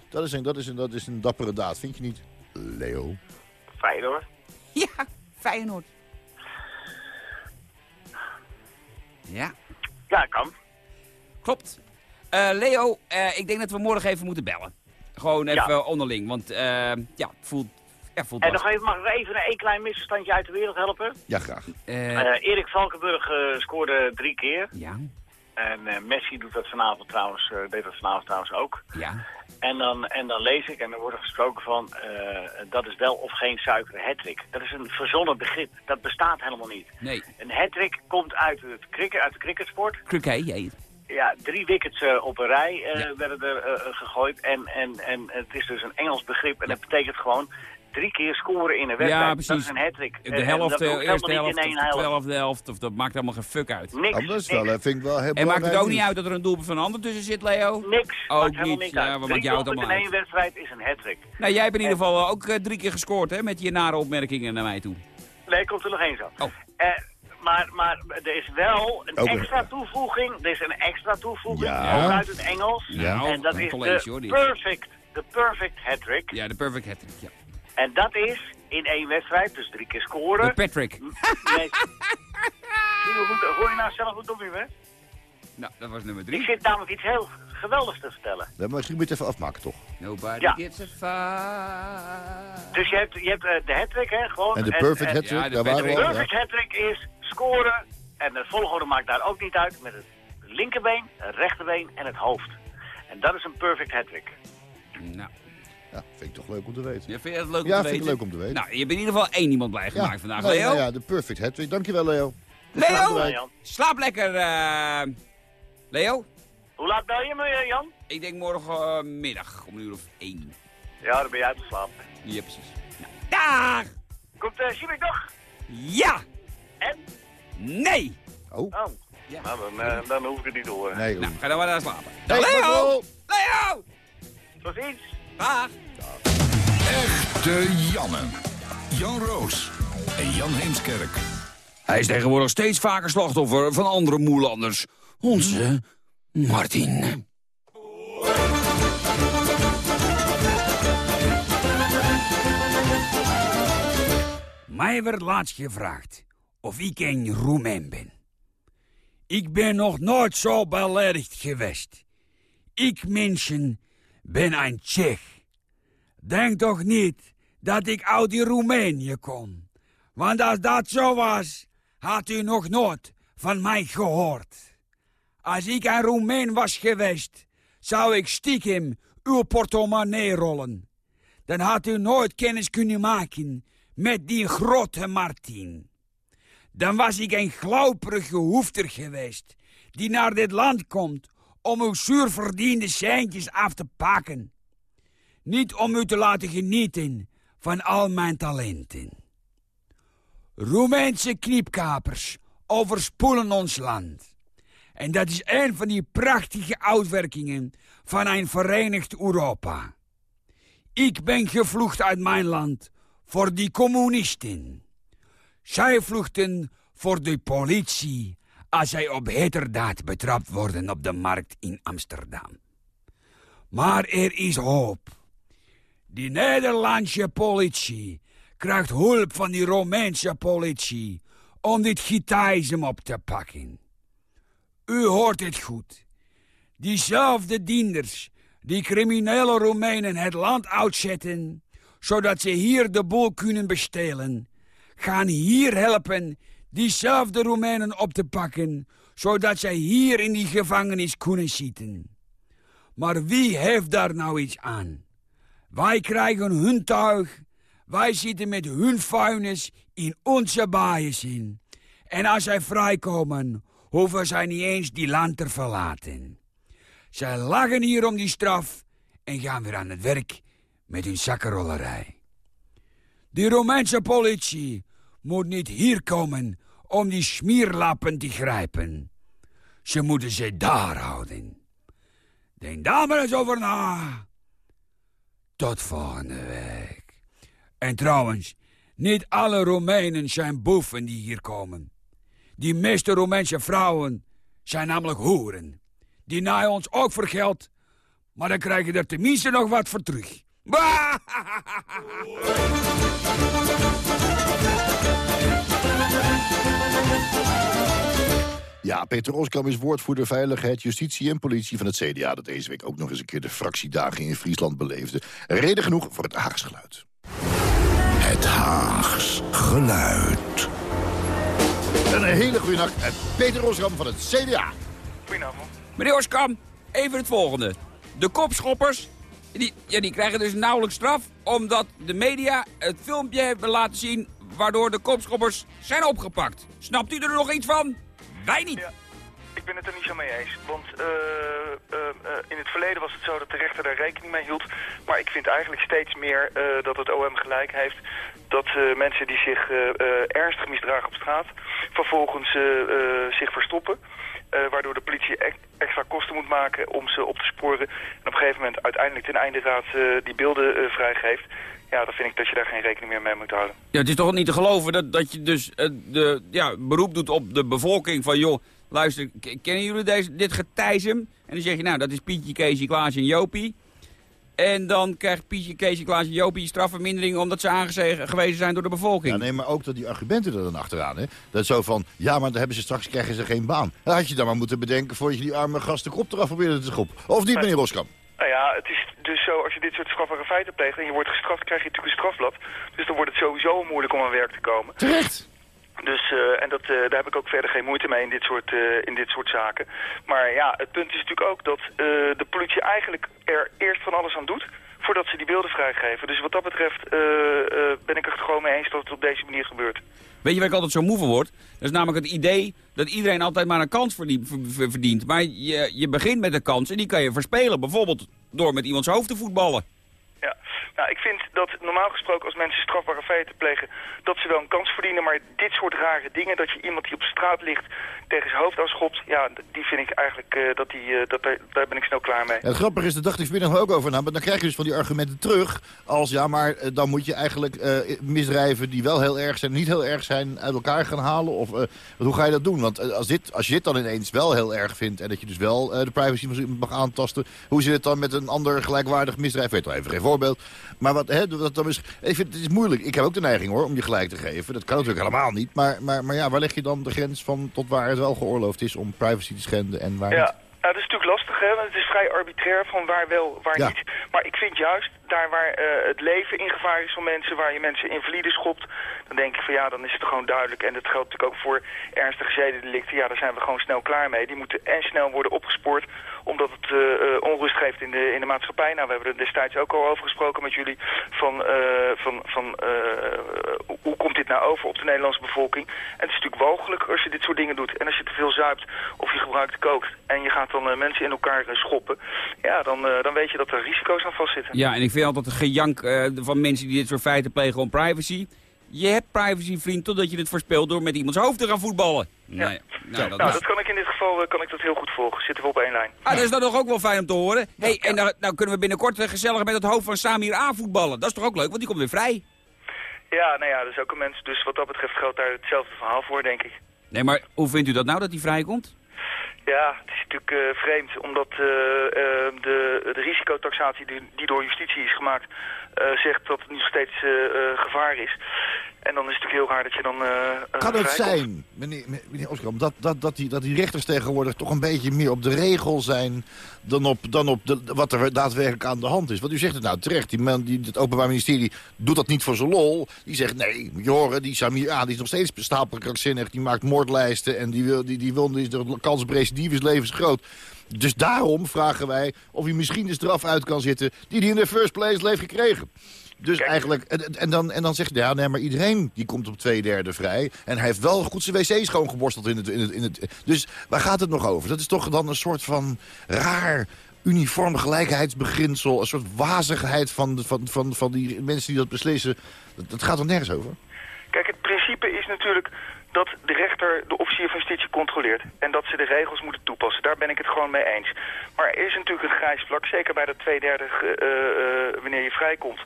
Dat is een, dat is een, dat is een dappere daad, vind je niet? Leo. fijn hoor. Ja, Feyenoord. Ja, Ja, kan. klopt. Eh, Leo, eh, ik denk dat we morgen even moeten bellen. Gewoon even Ja. onderling, want eh, ja, het voelt En nog even, mag ik even een klein misverstandje uit de wereld helpen? Ja, graag. Eh, Eh, Erik Valkenburg eh, scoorde drie keer. ja, En eh, Messi doet dat vanavond trouwens, eh, deed dat vanavond trouwens ook. ja. En dan, en dan lees ik, en er wordt er gesproken van, eh, dat is wel of geen suikere hattrick. Dat is een verzonnen begrip. Dat bestaat helemaal niet. Nee, Een hattrick komt uit, het cricket, uit de cricketsport. Krukke, jij. Ja, drie wickets op een rij eh, Ja. werden er gegooid. En, en, en het is dus een Engels begrip. En dat betekent gewoon drie keer scoren in een wedstrijd. Ja, Dat is een hat-trick. De helft, dat de eerste helft, of de helft. twaalfde helft, of dat maakt allemaal geen fuck uit. Niks, is wel, eh, vind ik wel heel En maakt het ook niet uit dat er een doelpunt van een ander tussen zit, Leo? niks. Ook niet, ja, wat maakt jou het doelpunten in allemaal één wedstrijd is een hat-trick. Nou, jij hebt in ieder geval ook eh, drie keer gescoord, hè, met je nare opmerkingen naar mij toe. Nee, komt er nog één zo. Oh. Eh, maar, maar er is wel een extra toevoeging. Er is een extra toevoeging, Ja. ook uit het Engels. Ja. En dat een is college, de perfect, de perfect hat-trick. Ja, de perfect hat ja. En dat is in één wedstrijd, dus drie keer scoren. De Patrick. Nee. Hoor je nou zelf hoe dom je bent? Nou, dat was nummer Ik drie. zit namelijk iets heel geweldigs te vertellen. Ja, maar misschien moet je het even afmaken, toch? Nobody Ja. gives a fuck. Dus je hebt, je hebt eh, de hat-trick, hè, gewoon. En de perfect hat-trick, ja, de daar waren we Patrick. al. Perfect hat-trick is scoren. En de volgorde maakt daar ook niet uit. Met het linkerbeen, het rechterbeen en het hoofd. En dat is een perfect hat-trick. Nou, Ja, vind ik toch leuk om te weten. ja, vind je dat leuk om Ja, te vind ik weten? leuk om te weten. Nou, je hebt in ieder geval één iemand blij gemaakt vandaag, nee, Leo. nou ja, de perfect hat Dankjewel, Leo. Leo, Ja, Jan. slaap lekker, eh Leo. Hoe laat bel je me, eh, Jan? Ik denk morgenmiddag om een uur of één. Ja, dan ben je uitgeslapen. Ja, precies. Nou, dag! Komt uh, Sibik nog? Ja! En? Nee! Oh, Oh. Ja. Nou, dan, eh, dan hoef ik het niet te horen. nee. Nou, ga dan maar naar slapen. Hey, Leo! Leo! Tot ziens. Dag! Echte Janne. Jan Roos en Jan Heemskerk. Hij is tegenwoordig steeds vaker slachtoffer van andere moelanders. Onze Martin. Mij werd laatst gevraagd of ik een Roemeen ben. Ik ben nog nooit zo beledigd geweest. Ik, mensen, ben een Tsjech. Denk toch niet dat ik uit die Roemenië kom. Want als dat zo was, had u nog nooit van mij gehoord. Als ik een Roemeen was geweest, zou ik stiekem uw portemonnee rollen. Dan had u nooit kennis kunnen maken met die grote Martin. Dan was ik een glauperige hoefter geweest, die naar dit land komt om uw zuurverdiende centjes af te pakken. Niet om u te laten genieten van al mijn talenten. Roemeense kniepkapers overspoelen ons land. En dat is een van die prachtige uitwerkingen van een verenigd Europa. Ik ben gevlucht uit mijn land voor die communisten. Zij vluchten voor de politie als zij op heterdaad betrapt worden op de markt in Amsterdam. Maar er is hoop. Die Nederlandse politie krijgt hulp van die Romeinse politie om dit gitaism op te pakken. U hoort het goed. Diezelfde dienders die criminele Romeinen het land uitzetten, zodat ze hier de boel kunnen bestelen, gaan hier helpen diezelfde Romeinen op te pakken, zodat zij hier in die gevangenis kunnen zitten. Maar wie heeft daar nou iets aan? Wij krijgen hun tuig, wij zitten met hun vuilnis in onze baaiers in. En als zij vrijkomen, hoeven zij niet eens die land te verlaten. Zij lachen hier om die straf en gaan weer aan het werk met hun zakkenrollerij. Die Romeinse politie moet niet hier komen om die smierlappen te grijpen. Ze moeten ze daar houden. Denk daar maar eens over na. Tot volgende week. En trouwens, niet alle Romeinen zijn boeven die hier komen. Die meeste Romeinse vrouwen zijn namelijk hoeren. Die naaien ons ook voor geld, maar dan krijg je er tenminste nog wat voor terug. Ja, Peter Oskam is woordvoerder Veiligheid, Justitie en Politie van het CDA... dat deze week ook nog eens een keer de fractiedagen in Friesland beleefde. Reden genoeg voor het Haags geluid. Het Haags geluid. Een hele goede nacht. En Peter Oskam van het CDA. Goedenavond. Meneer Oskam, even het volgende. De kopschoppers, die, ja, die krijgen dus nauwelijks straf... omdat de media het filmpje hebben laten zien... waardoor de kopschoppers zijn opgepakt. Snapt u er nog iets van? Wij niet. Ik ben het er niet zo mee eens. Want eh, eh, eh, in het verleden was het zo dat de rechter daar rekening mee hield. Maar ik vind eigenlijk steeds meer dat het OM gelijk heeft dat mensen die zich ernstig misdragen op straat... vervolgens zich verstoppen. waardoor de politie ex- extra kosten moet maken om ze op te sporen. En op een gegeven moment uiteindelijk ten einde raad die beelden vrijgeeft. Ja, dan vind ik dat je daar geen rekening meer mee moet houden. Ja, het is toch niet te geloven dat, dat je dus eh, de, ja, beroep doet op de bevolking van... joh, luister, kennen jullie deze, dit getijzem? En dan zeg je, nou, dat is Pietje, Keesje, Klaasje en Jopie. En dan krijgt Pietje, Keesje, Klaasje en Jopie strafvermindering... omdat ze aangewezen zijn door de bevolking. Ja, nee, maar ook dat die argumenten er dan achteraan. Hè? Dat is zo van, ja, maar dan hebben ze straks krijgen ze geen baan. Dan had je dan maar moeten bedenken voordat je die arme gasten kop eraf probeerde te schoppen. Of niet, meneer Roskam? Nou ja, het is dus zo, als je dit soort strafbare feiten pleegt en je wordt gestraft, krijg je natuurlijk een strafblad. Dus dan wordt het sowieso moeilijk om aan werk te komen. Terecht. Dus, eh, en dat, eh, daar heb ik ook verder geen moeite mee in dit, soort, eh, in dit soort zaken. Maar ja, het punt is natuurlijk ook dat de politie eigenlijk er eerst van alles aan doet voordat ze die beelden vrijgeven. Dus wat dat betreft eh, eh, ben ik er gewoon mee eens dat het op deze manier gebeurt. Weet je waar ik altijd zo moe van word? Dat is namelijk het idee dat iedereen altijd maar een kans verdient. ver- ver- verdient. Maar je, je begint met een kans en die kan je verspelen. Bijvoorbeeld door met iemands hoofd te voetballen. Ja, nou, ik vind dat normaal gesproken als mensen strafbare feiten plegen, dat ze wel een kans verdienen. Maar dit soort rare dingen, dat je iemand die op straat ligt tegen zijn hoofd aanschopt, ja, die vind ik eigenlijk, eh, dat die, eh, dat, daar, ben ik snel klaar mee. En het grappige is, daar dacht ik vanmiddag ook over na. Maar dan krijg je dus van die argumenten terug. Als ja, maar eh, dan moet je eigenlijk misdrijven die wel heel erg zijn... niet heel erg zijn, uit elkaar gaan halen. Of hoe ga je dat doen? Want als, dit, als je dit dan ineens wel heel erg vindt... en dat je dus wel de privacy mag- aantasten... hoe zit het dan met een ander gelijkwaardig misdrijf? Weet wel even geen voorbeeld. Maar wat, hè, dat dan is, ik vind het is moeilijk. Ik heb ook de neiging hoor, om je gelijk te geven. Dat kan natuurlijk helemaal niet. Maar, maar, maar ja, waar leg je dan de grens van tot waar het wel geoorloofd is... om privacy te schenden en waar Ja, niet? nou, dat is natuurlijk lastig, hè? want het is vrij arbitrair van waar wel, waar Ja. niet. Maar ik vind juist, daar waar eh, het leven in gevaar is van mensen, waar je mensen invalide schopt, dan denk ik van ja, dan is het gewoon duidelijk. En dat geldt natuurlijk ook voor ernstige zedendelicten. Ja, daar zijn we gewoon snel klaar mee. Die moeten en snel worden opgespoord, omdat het eh, eh, onrust geeft in de, in de maatschappij. Nou, we hebben er destijds ook al over gesproken met jullie, van, van, van hoe- komt dit nou over op de Nederlandse bevolking? En het is natuurlijk walgelijk als je dit soort dingen doet. En als je te veel zuipt of je gebruikt kookt en je gaat dan mensen in elkaar schoppen, ja, dan, dan weet je dat er risico's aan vastzitten. Ja, en ik vind altijd een gejank eh, van mensen die dit soort feiten plegen om privacy. Je hebt privacy, vriend, totdat je het verspeelt door met iemands hoofd te gaan voetballen. Nee, nou, dat nou, is... dat kan ik in dit geval eh, kan ik dat heel goed volgen. Zitten we op één lijn. Ah, dat is dan toch ook wel fijn om te horen. hey, en dan, nou kunnen we binnenkort eh, gezellig met het hoofd van Samir A voetballen. Dat is toch ook leuk, want die komt weer vrij. Ja, nou ja, dat is ook een mens. Dus wat dat betreft geldt daar hetzelfde verhaal voor, denk ik. Nee, maar hoe vindt u dat nou, dat hij vrijkomt? Ja, het is natuurlijk eh, vreemd, omdat eh, eh, de, de risicotaxatie die, die door justitie is gemaakt... zegt dat het nog steeds gevaar is. En dan is het natuurlijk heel raar dat je dan eh, Kan het zijn, meneer, meneer Oskam, dat, dat, dat, die, dat die rechters tegenwoordig toch een beetje meer op de regel zijn dan op, dan op de, wat er daadwerkelijk aan de hand is? Want u zegt het nou terecht, die man, die, het Openbaar Ministerie doet dat niet voor zijn lol. Die zegt, nee, moet je horen, die Samir A, die is nog steeds stapelijk krankzinnig, die maakt moordlijsten en die wil, die, die wil, die de kans op recidive is levensgroot. Dus daarom vragen wij of hij misschien de straf uit kan zitten die hij in de first place heeft gekregen. Dus eigenlijk, en, en, dan, en dan zegt hij, ja, nee, maar iedereen die komt op twee derde vrij. En hij heeft wel goed zijn wc schoongeborsteld in het, in het, in het... Dus waar gaat het nog over? Dat is toch dan een soort van raar uniform gelijkheidsbeginsel. Een soort wazigheid van, van, van, van die mensen die dat beslissen. Dat, dat gaat er nergens over. Kijk, het principe is natuurlijk dat de rechter de officier van justitie controleert. En dat ze de regels moeten toepassen. Daar ben ik het gewoon mee eens. Maar er is natuurlijk een grijs vlak, zeker bij dat twee derde eh, eh, wanneer je vrijkomt.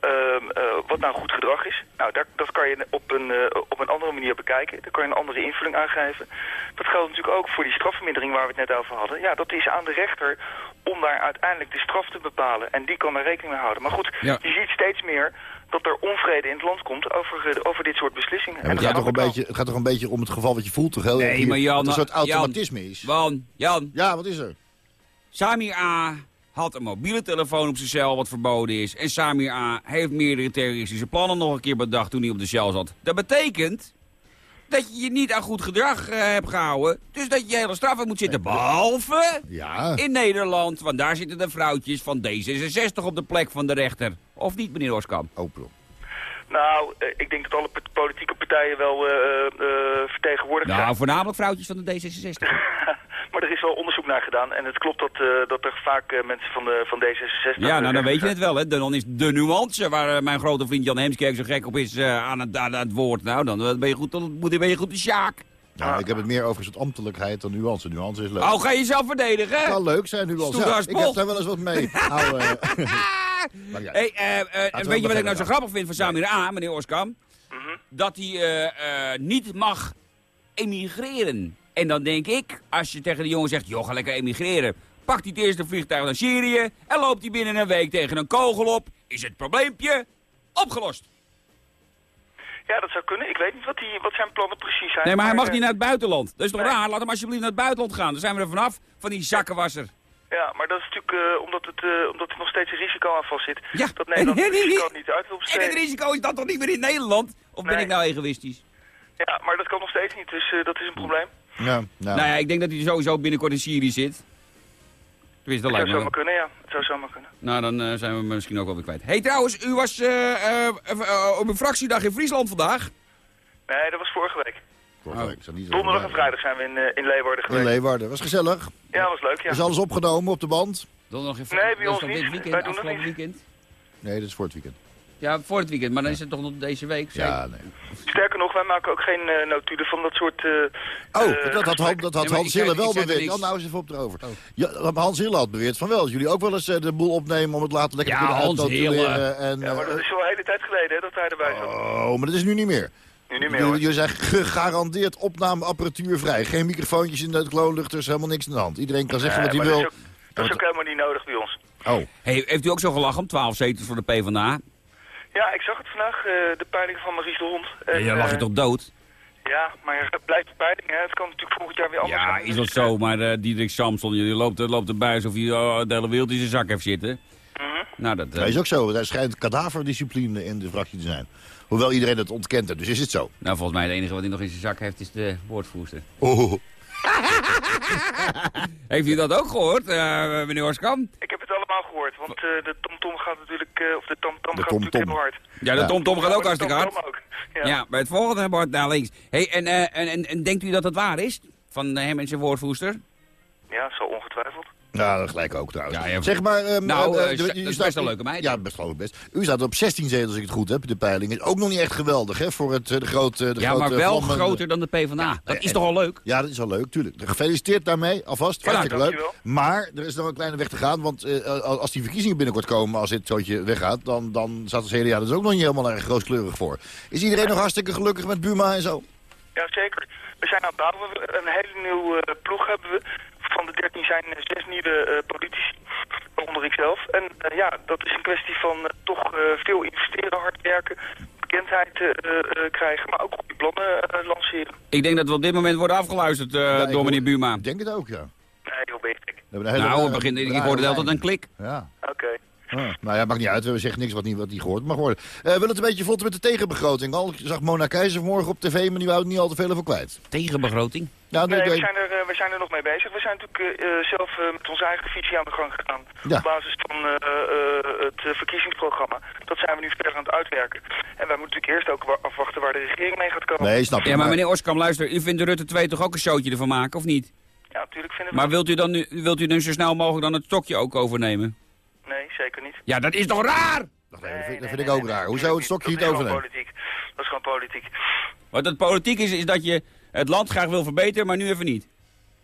Ehm, eh, wat nou goed gedrag is. Nou, daar, dat kan je op een, eh, op een andere manier bekijken. Daar kan je een andere invulling aangeven. Dat geldt natuurlijk ook voor die strafvermindering waar we het net over hadden. Ja, dat is aan de rechter om daar uiteindelijk de straf te bepalen. En die kan daar rekening mee houden. Maar goed, Ja. je ziet steeds meer dat er onvrede in het land komt over, eh, over dit soort beslissingen. Ja, het, gaat toch een beetje, het gaat toch een beetje om het geval wat je voelt, toch? Heel Nee, hier, maar Jan... dat een soort Jan, automatisme is. Jan, Jan, Ja, wat is er? Samir A had een mobiele telefoon op zijn cel wat verboden is. En Samir A heeft meerdere terroristische plannen nog een keer bedacht toen hij op de cel zat. Dat betekent dat je je niet aan goed gedrag eh, hebt gehouden. Dus dat je hele straf moet zitten. Behalve Ja. in Nederland. Want daar zitten de vrouwtjes van D66 op de plek van de rechter. Of niet, meneer Oskam? Oh, pardon. Nou, eh, ik denk dat alle politieke partijen wel eh, eh, vertegenwoordigd zijn. Nou, voornamelijk vrouwtjes van de D66. Maar er is wel onderzoek naar gedaan. En het klopt dat, eh, dat er vaak eh, mensen van, de, van D66... Ja, nou dan weet je het wel, hè. Dan is de nuance waar eh, mijn grote vriend Jan Heemskerk zo gek op is eh, aan, het, aan het woord. Nou, dan ben je goed, dan moet- ben je goed de sjaak. Ja, ik heb het meer over soort ambtelijkheid dan nuance. Nuance is leuk. Oh, ga je jezelf verdedigen? Het kan leuk zijn, nuance. Ja, ik heb daar wel eens wat mee. nou, eh, ja. Hey, we weet je wat ik nou zo grappig vind van Samir A, meneer Oskam? Dat hij eh, eh, niet mag emigreren. En dan denk ik, als je tegen de jongen zegt, joh, ga lekker emigreren. Pakt hij het eerste vliegtuig naar Syrië en loopt hij binnen een week tegen een kogel op. Is het probleempje opgelost. Ja, dat zou kunnen. Ik weet niet wat, die, wat zijn plannen precies zijn. Nee, maar hij mag eh, niet naar het buitenland. Dat is toch Nee. raar? Laat hem alsjeblieft naar het buitenland gaan. Dan zijn we er vanaf, van die zakkenwasser. Ja, maar dat is natuurlijk eh, omdat, het, eh, omdat er nog steeds een risico aan vast zit. Ja. Dat Nederland het risico niet uit wil En het risico is dan toch niet meer in Nederland? Of ben ik nou egoïstisch? Ja, maar dat kan nog steeds niet, dus eh, dat is een probleem. Ja, nou, Nou ja, ik denk dat hij sowieso binnenkort in Syrië zit. Tenminste, dat Het lijkt zou zomaar kunnen, ja. Het zou zomaar kunnen. Nou, dan eh, zijn we misschien ook wel weer kwijt. hey, trouwens, u was eh, eh, op een fractiedag in Friesland vandaag. Nee, dat was vorige week. vorige niet Donderdag en vrijdag zijn we in, in Leeuwarden In geweest. Leeuwarden. Was gezellig. Ja, dat was leuk, ja. Is alles opgenomen op de band? Donderdag in Nee, bij dat is ons niet. dit weekend, Wij doen dat niet. weekend? Nee, dat is voor het weekend. Ja, voor het weekend, maar dan is het toch nog deze week? zeker? Ja, nee. Sterker nog, wij maken ook geen eh, notulen van dat soort... eh, Oh, eh, dat, dat had, dat had Nee, Hans Hille wel er beweerd. Ja, nou eens even op erover. Oh. Ja, Hans Hille had beweerd van wel. dat Jullie ook wel eens de boel opnemen om het later lekker Ja, te kunnen Hans uitnotuleren Hille. En, Ja, maar dat is wel een hele tijd geleden hè, dat hij erbij zat. oh, maar dat is nu niet meer. Nu niet meer Jullie hoor. jullie zijn gegarandeerd opnameapparatuur vrij. Geen microfoontjes in de kloonluchters, helemaal niks in de hand. Iedereen kan zeggen Nee, wat hij wil. Dat is ook helemaal niet nodig bij ons. Oh, Hey, heeft u ook zo gelachen om 12 zetels voor de PvdA? Ja, ik zag het vandaag, eh, de peiling van Maurice de Hond. Ja, En, lag je eh, toch dood? Ja, maar het blijft een peiling, hè. Het kan natuurlijk volgend jaar weer anders Ja, zijn. is dat zo, maar eh Diederik Samson, die loopt, loopt erbij alsof hij oh, de hele wereld in zijn zak heeft zitten. mhm. Nou, dat... eh, dat is ook zo. Er schijnt kadaverdiscipline in de fractie te zijn. Hoewel iedereen het ontkent, dus is het zo. Nou, volgens mij het enige wat hij nog in zijn zak heeft is de woordvoerster. Oh. Heeft u dat ook gehoord, eh, meneer Oskam? Ik heb het allemaal gehoord, want eh, de TomTom gaat natuurlijk, eh, of de TomTom De gaat TomTom. natuurlijk heel hard. Ja, de Ja. TomTom gaat Maar ook de hartstikke hard. Ook. Ja. Ja. bij het volgende bord naar links. Hey, en, eh, en, en, en denkt u dat het waar is? Van hem en zijn woordvoerster? ja, zo ongetwijfeld. Ja, dat gelijk ook trouwens. Ja, ja. Zeg maar... ehm, Nou, eh, eh, eh, dat u is staat- best een leuke meid. Ja, best geloof ik best. U staat op 16 zetels, als ik het goed heb, de peiling. Is ook nog niet echt geweldig, hè, voor het, eh, de grote... De ja, grote maar wel vlammende- groter dan de PvdA. dat eh, is toch al leuk? Ja, dat is al leuk, tuurlijk. Gefeliciteerd daarmee, alvast. Ja, Hartstikke leuk. Maar er is nog een kleine weg te gaan, want eh, als die verkiezingen binnenkort komen, als dit zootje weggaat, dan, dan staat de CDA er dus ook nog niet helemaal erg rooskleurig voor. Is iedereen nog hartstikke gelukkig met Buma en zo? Ja, zeker. We zijn aan het Een hele nieuwe ploeg hebben we. Van de 13 zijn zes nieuwe eh, politici, waaronder ik zelf. En eh, ja, dat is een kwestie van eh, toch eh, veel investeren, hard werken, bekendheid eh, eh, krijgen, maar ook goede plannen eh, lanceren. Ik denk dat we op dit moment worden afgeluisterd eh, Ja, door meneer Buma. Ik denk het ook, ja. Nee, heel beter. Nou, begint, ik hoorde altijd een klik. Ja. Oké. Ah, nou ja, maakt niet uit. We zeggen niks wat niet, wat niet gehoord mag worden. Eh wil het een beetje vlot met de tegenbegroting? Al ik zag Mona Keizer vanmorgen op tv, maar die wou er niet al te veel over kwijt. Tegenbegroting? Ja, Nee, nee, we zijn, er, eh, we zijn er nog mee bezig. We zijn natuurlijk eh, zelf met onze eigen visie aan de gang gegaan. Ja. Op basis van eh, eh, het verkiezingsprogramma. Dat zijn we nu verder aan het uitwerken. En wij moeten natuurlijk eerst ook wa- afwachten waar de regering mee gaat komen. nee, snap je. Ja, maar meneer Oskam, luister, u vindt de Rutte 2 toch ook een showtje ervan maken, of niet? Ja, natuurlijk vinden we Maar dat. wilt u dan nu, wilt u dan zo snel mogelijk dan het stokje ook overnemen? Nee, zeker niet. Ja, dat is toch raar? Even, Nee, dat vind, nee, dat vind nee, ik ook nee, raar. nee, Hoe zou het stokje niet. niet Dat is gewoon overnemen? politiek. Dat is gewoon politiek. Wat het politiek is, is dat je het land graag wil verbeteren, maar nu even niet.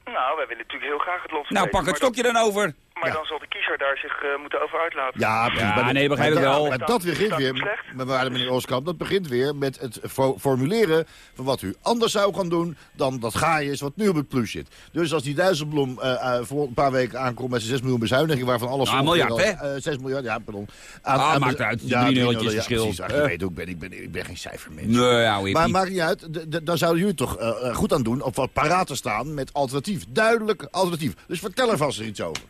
Nou, wij willen natuurlijk heel graag het land Nou, pak het stokje dan over. Maar, dan, maar Ja. dan zal de kiezer daar zich eh, moeten over uitlaten. Ja, precies. Ja, maar dat- nee, begrijp ik wel. Maar dat begint weer, met waarde meneer Ooskamp, dat begint weer met het fo- formuleren van wat u anders zou gaan doen dan dat gaai is wat nu op het plus zit. Dus als die Dijsselbloem eh eh, voor een paar weken aankomt met zijn 6 miljoen bezuiniging, waarvan alles... Ah, miljard, hè? eh, 6 miljard, ja, pardon. Ah, maakt uit. Ja, verschil. precies. Je weet ook, ik ben, ik, ben, ik ben geen cijfermens. Nee, ja, hoe Maar maakt niet uit, dan zouden jullie toch goed aan doen... of wat paraat te staan met alternatief. Duidelijk alternatief. Dus vertel er vast eens iets over.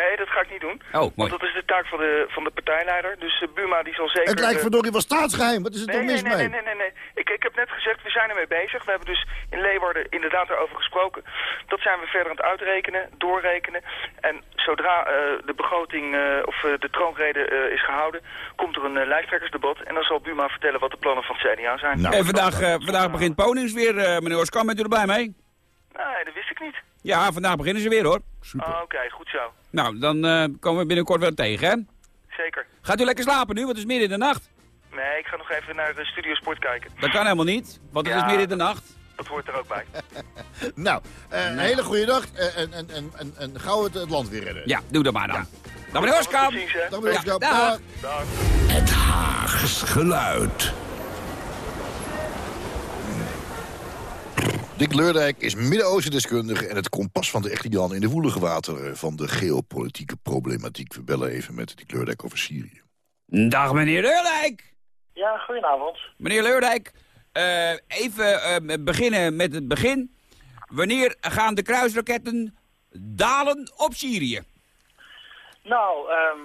Nee, dat ga ik niet doen. Oh, mooi. Want dat is de taak van de, van de partijleider. Dus eh, Buma die zal zeker... Het lijkt eh, verdorie wel staatsgeheim. Wat is het Nee, toch nee, mis nee, mee? nee, nee, nee, nee. Ik, ik heb net gezegd, we zijn ermee bezig. We hebben dus in Leeuwarden inderdaad erover gesproken. Dat zijn we verder aan het uitrekenen, doorrekenen. En zodra eh, de begroting eh, of eh, de troonrede eh, is gehouden, komt er een lijsttrekkersdebat. En dan zal Buma vertellen wat de plannen van het CDA zijn. Nou, En vandaag, eh, vandaag begint Ponings weer, eh, meneer Oskam, bent u er blij mee? Nee, dat wist ik niet. Ja, vandaag beginnen ze weer hoor. Oh, Oké, goed zo. Nou, dan eh, komen we binnenkort wel tegen, hè? Zeker. Gaat u lekker slapen nu, want het is midden in de nacht. Nee, ik ga nog even naar de Studio Sport kijken. Dat kan helemaal niet, want het Ja. is midden in de nacht. Dat hoort er ook bij. Nou, eh, een hele goede dag en, en, en, en, en gauw het, het land weer redden. Ja, doe dat maar dan. Dan meneer Hoskamp. Tot ziens, hè. Dag meneer Hoskamp. dag. Dag. Dag. Het Haags geluid. Dick Leurdijk is Midden-Oosten-deskundige en het kompas van de echte Jan in de woelige wateren van de geopolitieke problematiek. We bellen even met Dick Leurdijk over Syrië. Dag meneer Leurdijk. Ja, goedenavond. Meneer Leurdijk, eh, even eh, beginnen met het begin. Wanneer gaan de kruisraketten dalen op Syrië? Nou, ehm,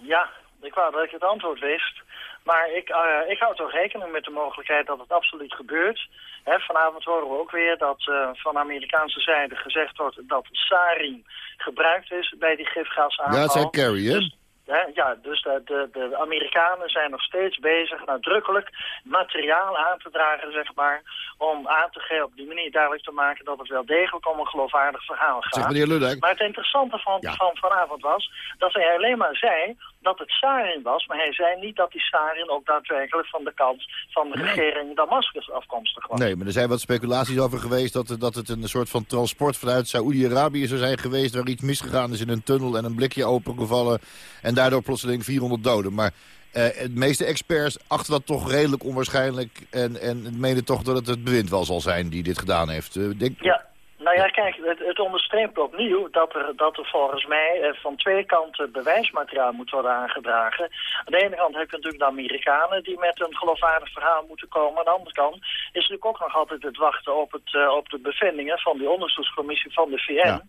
ja, ik wou dat ik het antwoord wist. Maar ik, eh, ik hou toch rekening met de mogelijkheid dat het absoluut gebeurt. Hè, vanavond horen we ook weer dat eh, van de Amerikaanse zijde gezegd wordt dat sarin gebruikt is bij die gifgasaanval. Ja, het zijn Kerry, hè? Dus, hè, ja, dus de, de, de Amerikanen zijn nog steeds bezig nadrukkelijk materiaal aan te dragen, zeg maar, om aan te geven, op die manier duidelijk te maken dat het wel degelijk om een geloofwaardig verhaal gaat. Zeg meneer. Maar het interessante van, Ja. van vanavond was dat hij alleen maar zei dat het sarin was, maar hij zei niet dat die sarin ook daadwerkelijk van de kant van de regering in Damascus afkomstig was. Nee, maar er zijn wat speculaties over geweest dat, dat het een soort van transport vanuit Saoedi-Arabië zou zijn geweest... waar iets misgegaan is in een tunnel en een blikje opengevallen... en daardoor plotseling 400 doden. Maar eh, de meeste experts achten dat toch redelijk onwaarschijnlijk... en, en menen toch dat het het bewind wel zal zijn die dit gedaan heeft. Eh, denk... Ja, nou ja, kijk, het, het onderstreept opnieuw dat er, dat er volgens mij eh, van twee kanten bewijsmateriaal moet worden aangedragen. Aan de ene kant heb je natuurlijk de Amerikanen die met een geloofwaardig verhaal moeten komen. Aan de andere kant is natuurlijk ook nog altijd het wachten op, het, eh, op de bevindingen van die onderzoekscommissie van de VN. Ja.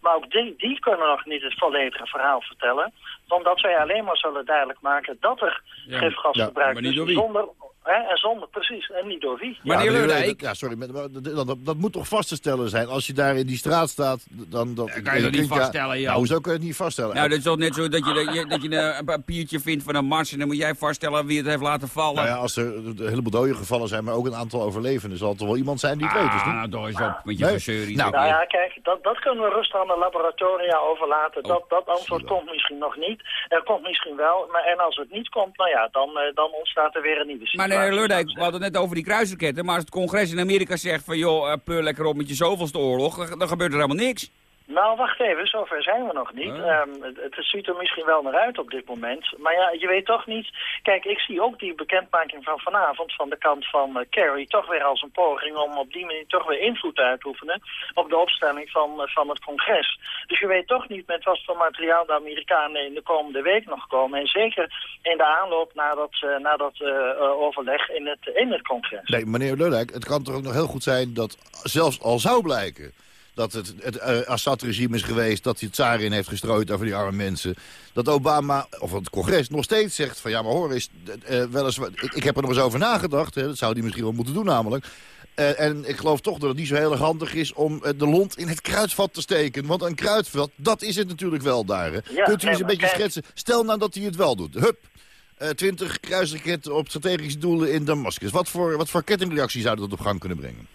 Maar ook die, die kunnen nog niet het volledige verhaal vertellen. Omdat zij alleen maar zullen duidelijk maken dat er Ja. gifgas gebruikt is. Zonder, hè, en zonder, precies, en niet door wie. Meneer meneer Leurdijk. Ja, sorry, maar, dat, dat, dat moet toch vast te stellen zijn. Als je daar in die straat staat, dan... dan kan je dat niet vaststellen, joh. Nou, hoezo kun je het niet vaststellen? Nou, dat is toch net zo dat je, dat je, dat je een papiertje vindt van een mars... en dan moet jij vaststellen wie het heeft laten vallen. Nou ja, als er een heleboel doden gevallen zijn, maar ook een aantal overlevenden... zal er toch wel iemand zijn die het weet, dus ah, niet? nou eens op met je Nee. Nou, Nou ja, kijk, dat, dat kunnen we rustig aan de laboratoria overlaten. dat, dat antwoord komt misschien nog niet. Er komt misschien wel, maar en als het niet komt, nou ja, dan, eh, dan ontstaat er weer een nieuwe situatie. Meneer ik we hadden het net over die kruisraketten... maar als het congres in Amerika zegt van... joh, eh, peur lekker op met je zoveelste oorlog... dan gebeurt er helemaal niks. Nou, wacht even, zover zijn we nog niet. Oh. Ehm, het, het ziet er misschien wel naar uit op dit moment. Maar ja, je weet toch niet... Kijk, ik zie ook die bekendmaking van vanavond van de kant van eh, Kerry... toch weer als een poging om op die manier toch weer invloed uit te oefenen... op de opstelling van, eh, van het congres. Dus je weet toch niet met wat voor materiaal de Amerikanen in de komende week nog komen. En zeker in de aanloop naar dat, eh, naar dat overleg in het, in het congres. Nee, meneer Leurdijk, het kan toch ook nog heel goed zijn dat zelfs al zou blijken dat het, het eh, Assad-regime is geweest... dat hij het sarin heeft gestrooid over die arme mensen... dat Obama, of het congres, nog steeds zegt van... ja, maar hoor eens, eh, wel eens, wat- ik, ik heb er nog eens over nagedacht. Hè, dat zou hij misschien wel moeten doen namelijk. Eh, en ik geloof toch dat het niet zo heel erg handig is... om eh, de lont in het kruidvat te steken. Want een kruidvat, dat is het natuurlijk wel daar. Hè. Ja, Kunt u eens een beetje kijk- schetsen? Stel nou dat hij het wel doet. Hup, eh, 20 kruisraketten op strategische doelen in Damascus. Wat voor, wat voor kettingreactie zou dat op gang kunnen brengen?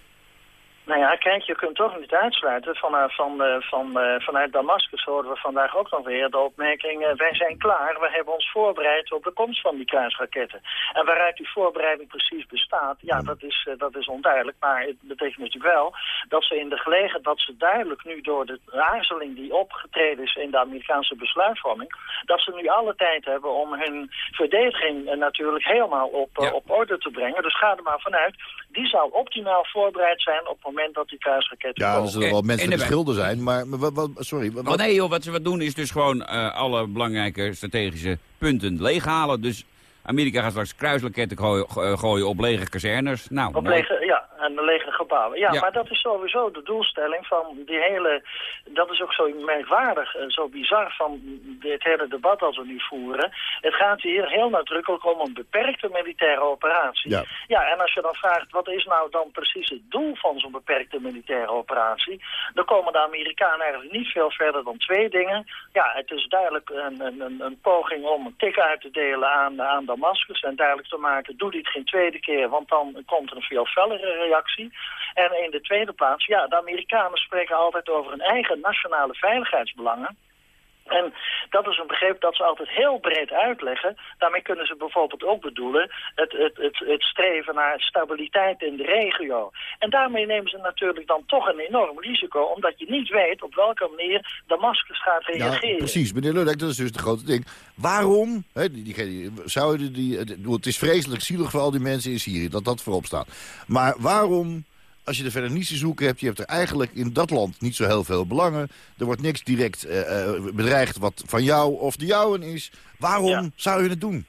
Nou ja, kijk, je kunt toch niet uitsluiten. Van, eh, van, eh, van, eh, vanuit Damascus horen we vandaag ook nog weer de opmerking... wij zijn klaar, we hebben ons voorbereid op de komst van die kruisraketten. En waaruit die voorbereiding precies bestaat, ja, dat is, dat is onduidelijk. Maar het betekent natuurlijk wel dat ze in de gelegenheid... dat ze duidelijk nu door de aarzeling die opgetreden is in de Amerikaanse besluitvorming... dat ze nu alle tijd hebben om hun verdediging natuurlijk helemaal op, Ja. op orde te brengen. Dus ga er maar vanuit, die zal optimaal voorbereid zijn op het moment dat die kruisraketten Ja, komen. er zullen wel En menselijke de- schilden zijn, maar, maar wat, wat- sorry. Wat, Maar nee joh, wat ze wat doen is dus gewoon eh, alle belangrijke strategische punten leeghalen. Dus Amerika gaat straks kruisraketten gooien, go- gooien op lege kazernes. Nou, Op lege, ja, en de lege gebouwen. Ja, Ja. maar dat is sowieso de doelstelling van die hele... Dat is ook zo merkwaardig, en zo bizar van dit hele debat dat we nu voeren. Het gaat hier heel nadrukkelijk om een beperkte militaire operatie. Ja. ja, en als je dan vraagt, wat is nou dan precies het doel van zo'n beperkte militaire operatie? Dan komen de Amerikanen eigenlijk niet veel verder dan twee dingen. Ja, het is duidelijk een, een, een, een poging om een tik uit te delen aan, aan Damascus. En duidelijk te maken, doe dit geen tweede keer, want dan komt er een veel fellere reactie. En in de tweede plaats, ja, de Amerikanen spreken altijd over hun eigen nationale veiligheidsbelangen. En dat is een begrip dat ze altijd heel breed uitleggen. Daarmee kunnen ze bijvoorbeeld ook bedoelen het, het, het, het streven naar stabiliteit in de regio. En daarmee nemen ze natuurlijk dan toch een enorm risico, omdat je niet weet op welke manier Damascus gaat reageren. Ja, precies. Meneer Lulek, dat is dus het grote ding. Waarom, hè, die, die, zouden die, het is vreselijk zielig voor al die mensen in Syrië, dat dat voorop staat. Maar waarom als je er verder niets te zoeken hebt, je hebt er eigenlijk in dat land niet zo heel veel belangen. Er wordt niks direct uh, bedreigd wat van jou of de jouwen is. Waarom zou je het doen?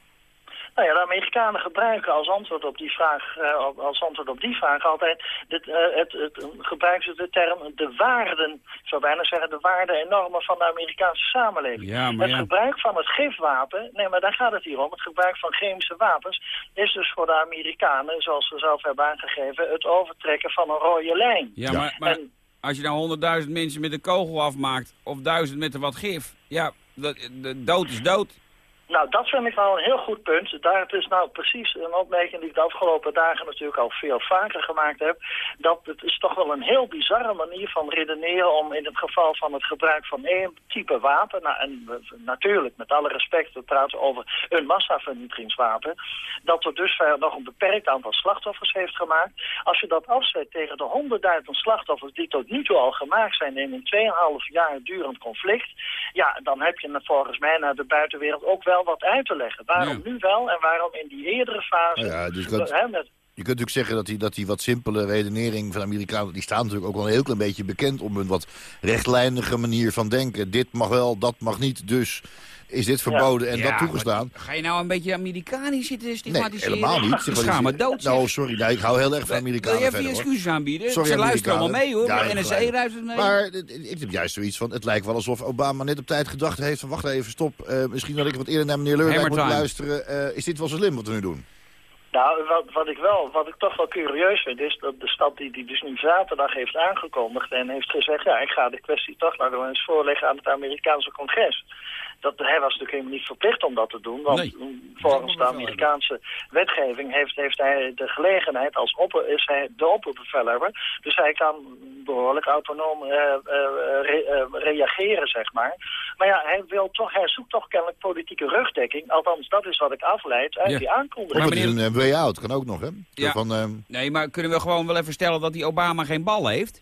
Nou ja, de Amerikanen gebruiken als antwoord op die vraag, uh, als antwoord op die vraag altijd, dit, uh, het, het, gebruiken ze de term de waarden, ik zou bijna zeggen de waarden en normen van de Amerikaanse samenleving. Ja, maar het gebruik van het gifwapen, nee maar daar gaat het hier om, het gebruik van chemische wapens is dus voor de Amerikanen, zoals ze zelf hebben aangegeven, het overtrekken van een rode lijn. Ja, maar, maar als je nou honderdduizend mensen met een kogel afmaakt, of duizend met een wat gif, ja, de dood is dood. Nou, dat vind ik wel een heel goed punt. Daar is nou precies een opmerking die ik de afgelopen dagen natuurlijk al veel vaker gemaakt heb. Dat het is toch wel een heel bizarre manier van redeneren om in het geval van het gebruik van één type wapen, nou, en natuurlijk met alle respect, we praten over een massavernietigingswapen, dat er dus nog een beperkt aantal slachtoffers heeft gemaakt. Als je dat afzet tegen de honderdduizend slachtoffers die tot nu toe al gemaakt zijn in een 2,5 jaar durend conflict, ja, dan heb je volgens mij naar de buitenwereld ook wel wat uit te leggen. Waarom nu wel en waarom in die eerdere fase... Ja, dus dat... met, je kunt natuurlijk zeggen dat die, dat die wat simpele redenering van de Amerikanen... die staan natuurlijk ook wel een heel klein beetje bekend... om een wat rechtlijnige manier van denken. Dit mag wel, dat mag niet, dus is dit verboden en dat toegestaan. Ga je nou een beetje Amerikanisch zitten stigmatiseren? Nee, helemaal niet. Schaam me dood. Nou, sorry, nee, ik hou heel erg van Amerikanen Wil je even je excuses aanbieden? Sorry, Ze luisteren allemaal mee, hoor. Ja, NSC luistert mee. Maar ik heb juist zoiets van, het lijkt wel alsof Obama net op tijd gedacht heeft van, wacht even, stop. Uh, misschien dat ik wat eerder naar meneer Leurwijk moet luisteren. Uh, is dit wel zo slim wat we nu doen? Nou, wat, wat ik wel, wat ik toch wel curieus vind, is dat de stad die, die dus nu zaterdag heeft aangekondigd en heeft gezegd, ja, ik ga de kwestie toch nog eens voorleggen aan het Amerikaanse congres dat, hij was natuurlijk helemaal niet verplicht om dat te doen. Want volgens de Amerikaanse wetgeving heeft, heeft hij de gelegenheid, als opper, is hij de opperbevelhebber. Dus hij kan behoorlijk autonoom uh, uh, reageren, zeg maar. Maar ja, hij, wil toch, hij zoekt toch kennelijk politieke rugdekking. Althans, dat is wat ik afleid uit die aankondiging. Maar meneer... een way-out kan ook nog, hè? Ja. Van, nee, maar kunnen we gewoon wel even stellen dat die Obama geen bal heeft?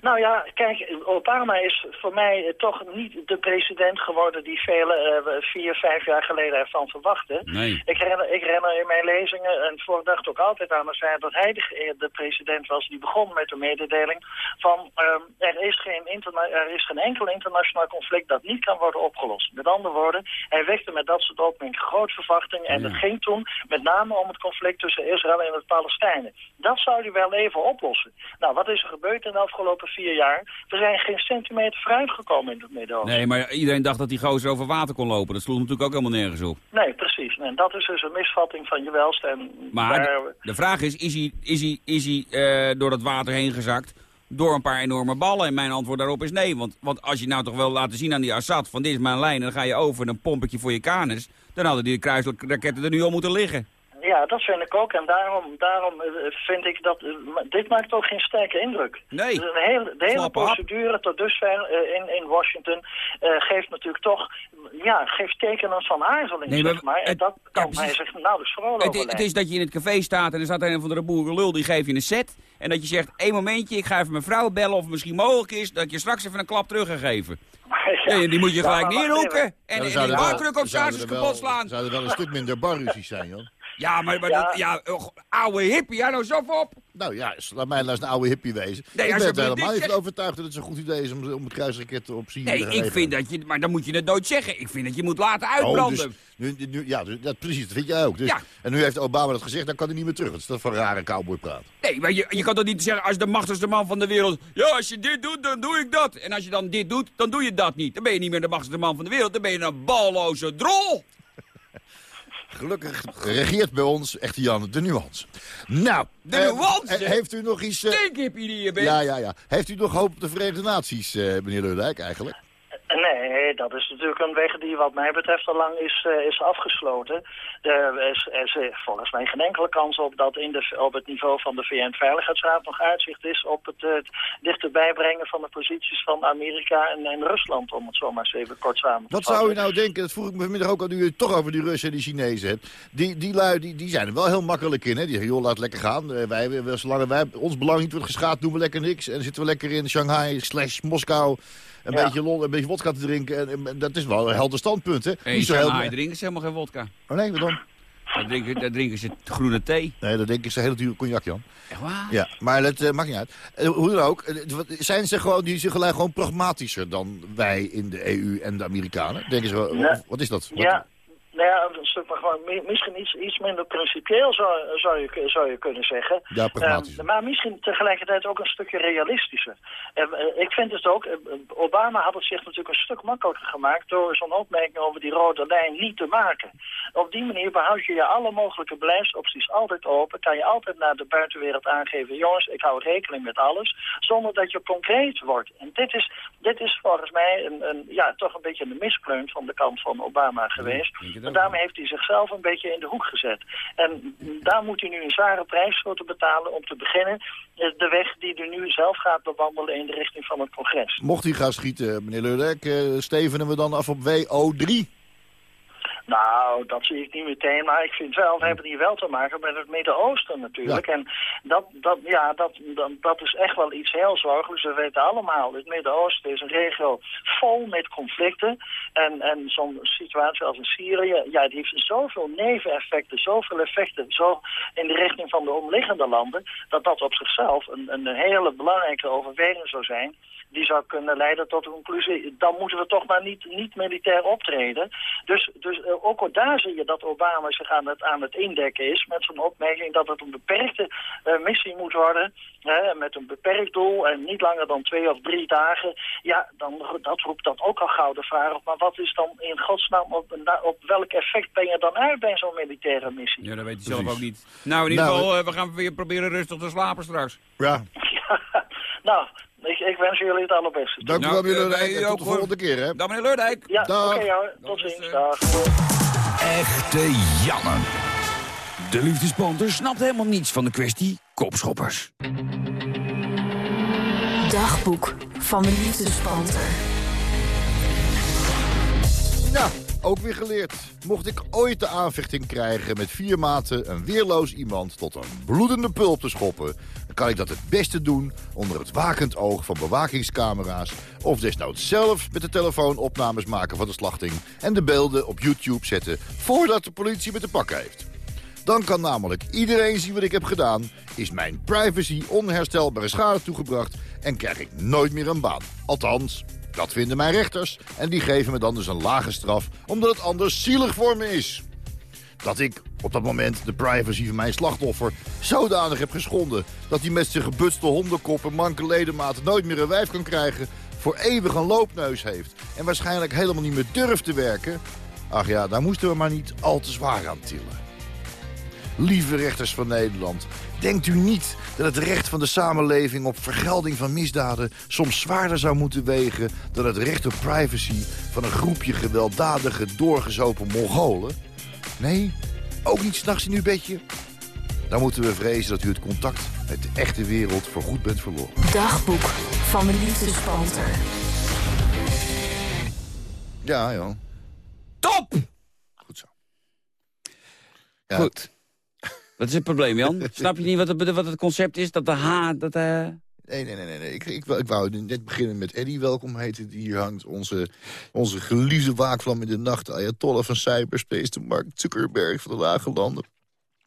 Nou ja, kijk, Obama is voor mij toch niet de president geworden die velen uh, vier, vijf jaar geleden ervan verwachten. Nee. Ik, herinner, ik herinner in mijn lezingen en voordacht ook altijd aan feit dat hij de, de, president was die begon met de mededeling van um, er, is geen er is geen enkel internationaal conflict dat niet kan worden opgelost. Met andere woorden, hij wekte met dat soort opmerkingen grote verwachtingen en het ging toen met name om het conflict tussen Israël en het Palestijnen. Dat zou hij wel even oplossen. Nou, wat is er gebeurd in de afgelopen vier jaar. We zijn geen centimeter vooruit gekomen in het Midden-Oosten. Nee, maar iedereen dacht dat die gozer over water kon lopen. Dat sloeg natuurlijk ook helemaal nergens op. Nee, precies. En dat is dus een misvatting van je welstand. Maar de, vraag is, is hij, is hij, is hij uh, door dat water heen gezakt door een paar enorme ballen? En mijn antwoord daarop is nee. Want, want als je nou toch wel laten zien aan die Assad van dit is mijn lijn... en dan ga je over en een pompetje voor je kanus... dan hadden die kruisraketten er nu al moeten liggen. Ja, dat vind ik ook. En daarom, daarom eh, vind ik dat... Eh, dit maakt ook geen sterke indruk. Nee. Dus de hele, de hele procedure tot dusver uh, in, in Washington uh, geeft natuurlijk toch... Ja, geeft tekenen van aarzeling, nee, maar, zeg maar. En dat kan ja, mij zich nauwelijks vrolijk het, het is dat je in het café staat en er staat een of andere boerenlul, die geeft je een set. En dat je zegt, één momentje, ik ga even mijn vrouw bellen of het misschien mogelijk is... dat je straks even een klap terug gaat geven. Ja, ja, die moet je gelijk ja, neerhoeken en, die barkruk op zijn kapot slaan. Zou er wel een stuk minder barruzies zijn, joh. Ja, maar, maar ja. Dat, ja, oude hippie, ja, nou zo op. Nou ja, laat mij nou eens een oude hippie wezen. Nee, ik ben helemaal niet overtuigd dat het zo'n goed idee is om, om het kruisraket op zien nee, te Nee, ik vind dat je, maar dan moet je het nooit zeggen. Ik vind dat je moet laten uitbranden. Oh, dus, nu, nu, ja, dus, dat, precies, dat vind jij ook. Dus, ja. En nu heeft Obama dat gezegd, dan kan hij niet meer terug. Dat is dat van rare cowboypraat. Nee, maar je, je kan toch niet zeggen als de machtigste man van de wereld... Ja, als je dit doet, dan doe ik dat. En als je dan dit doet, dan doe je dat niet. Dan ben je niet meer de machtigste man van de wereld. Dan ben je een balloze drol. Gelukkig regeert bij ons echte Jan de nuance. Nou, de eh, nuance? heeft u nog iets... Uh, je bent. Ja, ja, ja. Heeft u nog hoop op de Verenigde Naties, uh, meneer Leudijk, eigenlijk? Nee, dat is natuurlijk een weg die wat mij betreft al lang is, eh, is afgesloten. Er is, er is volgens mij geen enkele kans op dat in de, op het niveau van de VN-veiligheidsraad nog uitzicht is op het, uh, dichterbij brengen van de posities van Amerika en, en Rusland, om het zo maar eens even kort samen te Wat zou u nou denken, dat vroeg ik me vanmiddag ook al, nu u het toch over die Russen en die Chinezen hebt. Die, die lui, die, die zijn er wel heel makkelijk in, hè. Die zeggen, joh, laat lekker gaan. Eh, wij, zolang wij, ons belang niet wordt geschaad, doen we lekker niks. En zitten we lekker in Shanghai slash Moskou een Ja. beetje lol, een beetje wodka te drinken. En, en dat is wel een helder standpunt, hè. Niet zo heel... Shanghai drinken ze helemaal geen vodka. Oh nee, wat dan? Daar drinken, daar drinken ze groene thee. Nee, dat denk ik is een hele dure cognac, Jan. Echt waar? Ja, maar dat eh, maakt niet uit. Eh, hoe dan ook, eh, zijn ze gewoon, die zijn gelijk gewoon pragmatischer dan wij in de EU en de Amerikanen? Denken ze, wel, Nee. wat is dat? Wat- Ja, nou ja, een stuk maar gewoon mi- misschien iets, iets minder principieel zou, zou, je, zou je kunnen zeggen. Ja, pragmatischer. Eh, maar misschien tegelijkertijd ook een stukje realistischer. Eh, eh, ik vind het ook, eh, Obama had het zich natuurlijk een stuk makkelijker gemaakt door zo'n opmerking over die rode lijn niet te maken. Op die manier behoud je je alle mogelijke beleidsopties altijd open. Kan je altijd naar de buitenwereld aangeven, jongens, ik hou rekening met alles, zonder dat je concreet wordt. En dit is, dit is volgens mij een, een, ja, toch een beetje een miskleun van de kant van Obama geweest. En daarmee heeft hij zichzelf een beetje in de hoek gezet. En daar moet hij nu een zware prijs voor te betalen om te beginnen eh, de weg die hij nu zelf gaat bewandelen in de richting van het congres. Mocht hij gaan schieten, meneer Leurdijk, eh, stevenen we dan af op WO3? Nou, dat zie ik niet meteen, maar ik vind wel, we hebben hier wel te maken met het Midden-Oosten natuurlijk. En dat, dat, ja, dat, dat, dat is echt wel iets heel zorgelijks. We weten allemaal, het Midden-Oosten is een regio vol met conflicten. En, en zo'n situatie als in Syrië, ja, die heeft zoveel neveneffecten, zoveel effecten, zo in de richting van de omliggende landen, dat dat op zichzelf een, een hele belangrijke overweging zou zijn die zou kunnen leiden tot de conclusie... dan moeten we toch maar niet, niet militair optreden. Dus, dus eh, ook al daar zie je dat Obama zich aan het, aan het indekken is... met zijn opmerking dat het een beperkte eh, missie moet worden... hè, met een beperkt doel en niet langer dan twee of drie dagen... ja, dan, dat roept dan ook al gauw de vraag op... maar wat is dan in godsnaam, op, op welk effect ben je dan uit bij zo'n militaire missie? Ja, dat weet hij zelf ook niet. Nou, in ieder Nou, geval, eh, we gaan weer proberen rustig te slapen straks. Ja, nou, ik, ik wens jullie het allerbeste. dank u Nou, wel, meneer eh, En ook, tot de hoor. volgende keer, hè. Dag meneer Leurdijk. Ja, oké tot is, ziens. eh, Dag. Echte Janne. De liefdespanter snapt helemaal niets van de kwestie kopschoppers. Dagboek van de liefdespanter. Ja, ook weer geleerd. Mocht ik ooit de aanvechting krijgen met vier maten een weerloos iemand tot een bloedende pulp te schoppen... dan kan ik dat het beste doen onder het wakend oog van bewakingscamera's... of desnoods zelf met de telefoon opnames maken van de slachting... en de beelden op YouTube zetten voordat de politie me te pakken heeft. Dan kan namelijk iedereen zien wat ik heb gedaan... is mijn privacy onherstelbare schade toegebracht... en krijg ik nooit meer een baan. Althans, dat vinden mijn rechters. En die geven me dan dus een lage straf... omdat het anders zielig voor me is. Dat ik op dat moment de privacy van mijn slachtoffer zodanig heb geschonden... dat hij met zijn gebutste hondenkop en manke ledematen nooit meer een wijf kan krijgen... voor eeuwig een loopneus heeft en waarschijnlijk helemaal niet meer durft te werken... ach ja, daar moesten we maar niet al te zwaar aan tillen. Lieve rechters van Nederland, denkt u niet dat het recht van de samenleving op vergelding van misdaden soms zwaarder zou moeten wegen dan het recht op privacy van een groepje gewelddadige, doorgezopen Mongolen? Nee? Ook niet s'nachts in uw bedje? Dan moeten we vrezen dat u het contact met de echte wereld voorgoed bent verloren. Dagboek van de liefdespanter. Ja, ja. Top! Goed zo. Ja, Goed. Wat is het probleem, Jan? Snap je niet wat het, wat het concept is? Dat de H... Dat, eh, Nee, nee, nee. nee. Ik, ik, wou- ik wou net beginnen met Eddie. Welkom heet het. Hier hangt onze, onze geliefde waakvlam in de nacht. Ayatollah van cyberspace, de Mark Zuckerberg van de lage landen.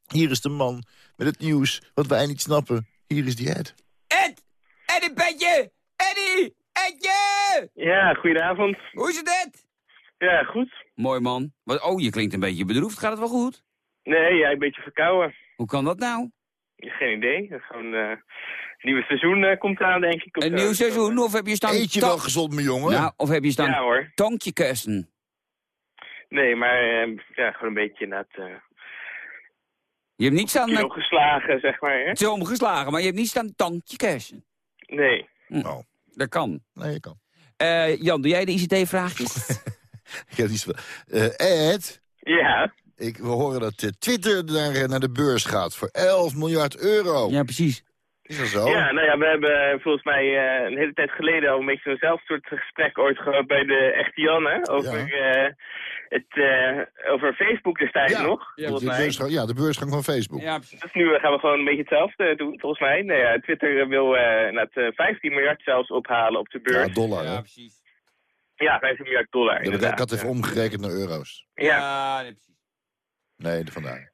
Hier is de man met het nieuws wat wij niet snappen. Hier is die Ed. Ed! Eddie Petje! Eddie! Edje! Ja, goedenavond. Hoe is het, Ed? Ja, goed. mooi man. Wat, oh, je klinkt een beetje bedroefd. Gaat het wel goed? Nee, ja, een beetje verkouden. Hoe kan dat nou? Geen idee. Gewoon, eh nieuwe seizoen eh, komt eraan, denk ik. Een nieuw seizoen? Of heb je staan... Eet je wel gezond, mijn jongen? Nou, of heb je staan... Ja hoor. Tonkje kussen? Nee, maar eh, ja, gewoon een beetje net uh, Je hebt niet staan... kilo geslagen, zeg maar. Hè? Het is omgeslagen, maar je hebt niet staan tandje kussen. Nee. Hm. Oh. Dat kan. Nee, je kan. Eh, Jan, doe jij de ICT-vraagjes? Ik heb niet zo... Eh, Ed? Ja? Ik, we horen dat eh, Twitter naar, eh, naar de beurs gaat voor 11 miljard euro. Ja, precies. Is dat zo? Ja, nou ja, we hebben volgens mij eh, een hele tijd geleden al een beetje zo'nzelfde soort gesprek ooit gehad bij de echte Janne. Over, eh, het, eh, over Facebook destijds Ja. nog, volgens de mij. beursgang, ja, de beursgang van Facebook. Ja, precies. Dus nu gaan we gewoon een beetje hetzelfde doen, volgens mij. Nou ja, Twitter wil eh net, eh, 15 miljard zelfs ophalen op de beurs. Ja, dollar, hè? Ja, precies. Ja, 15 miljard dollar, Ja, ik had even omgerekend naar euro's. Ja. nee, precies. Nee, vandaar.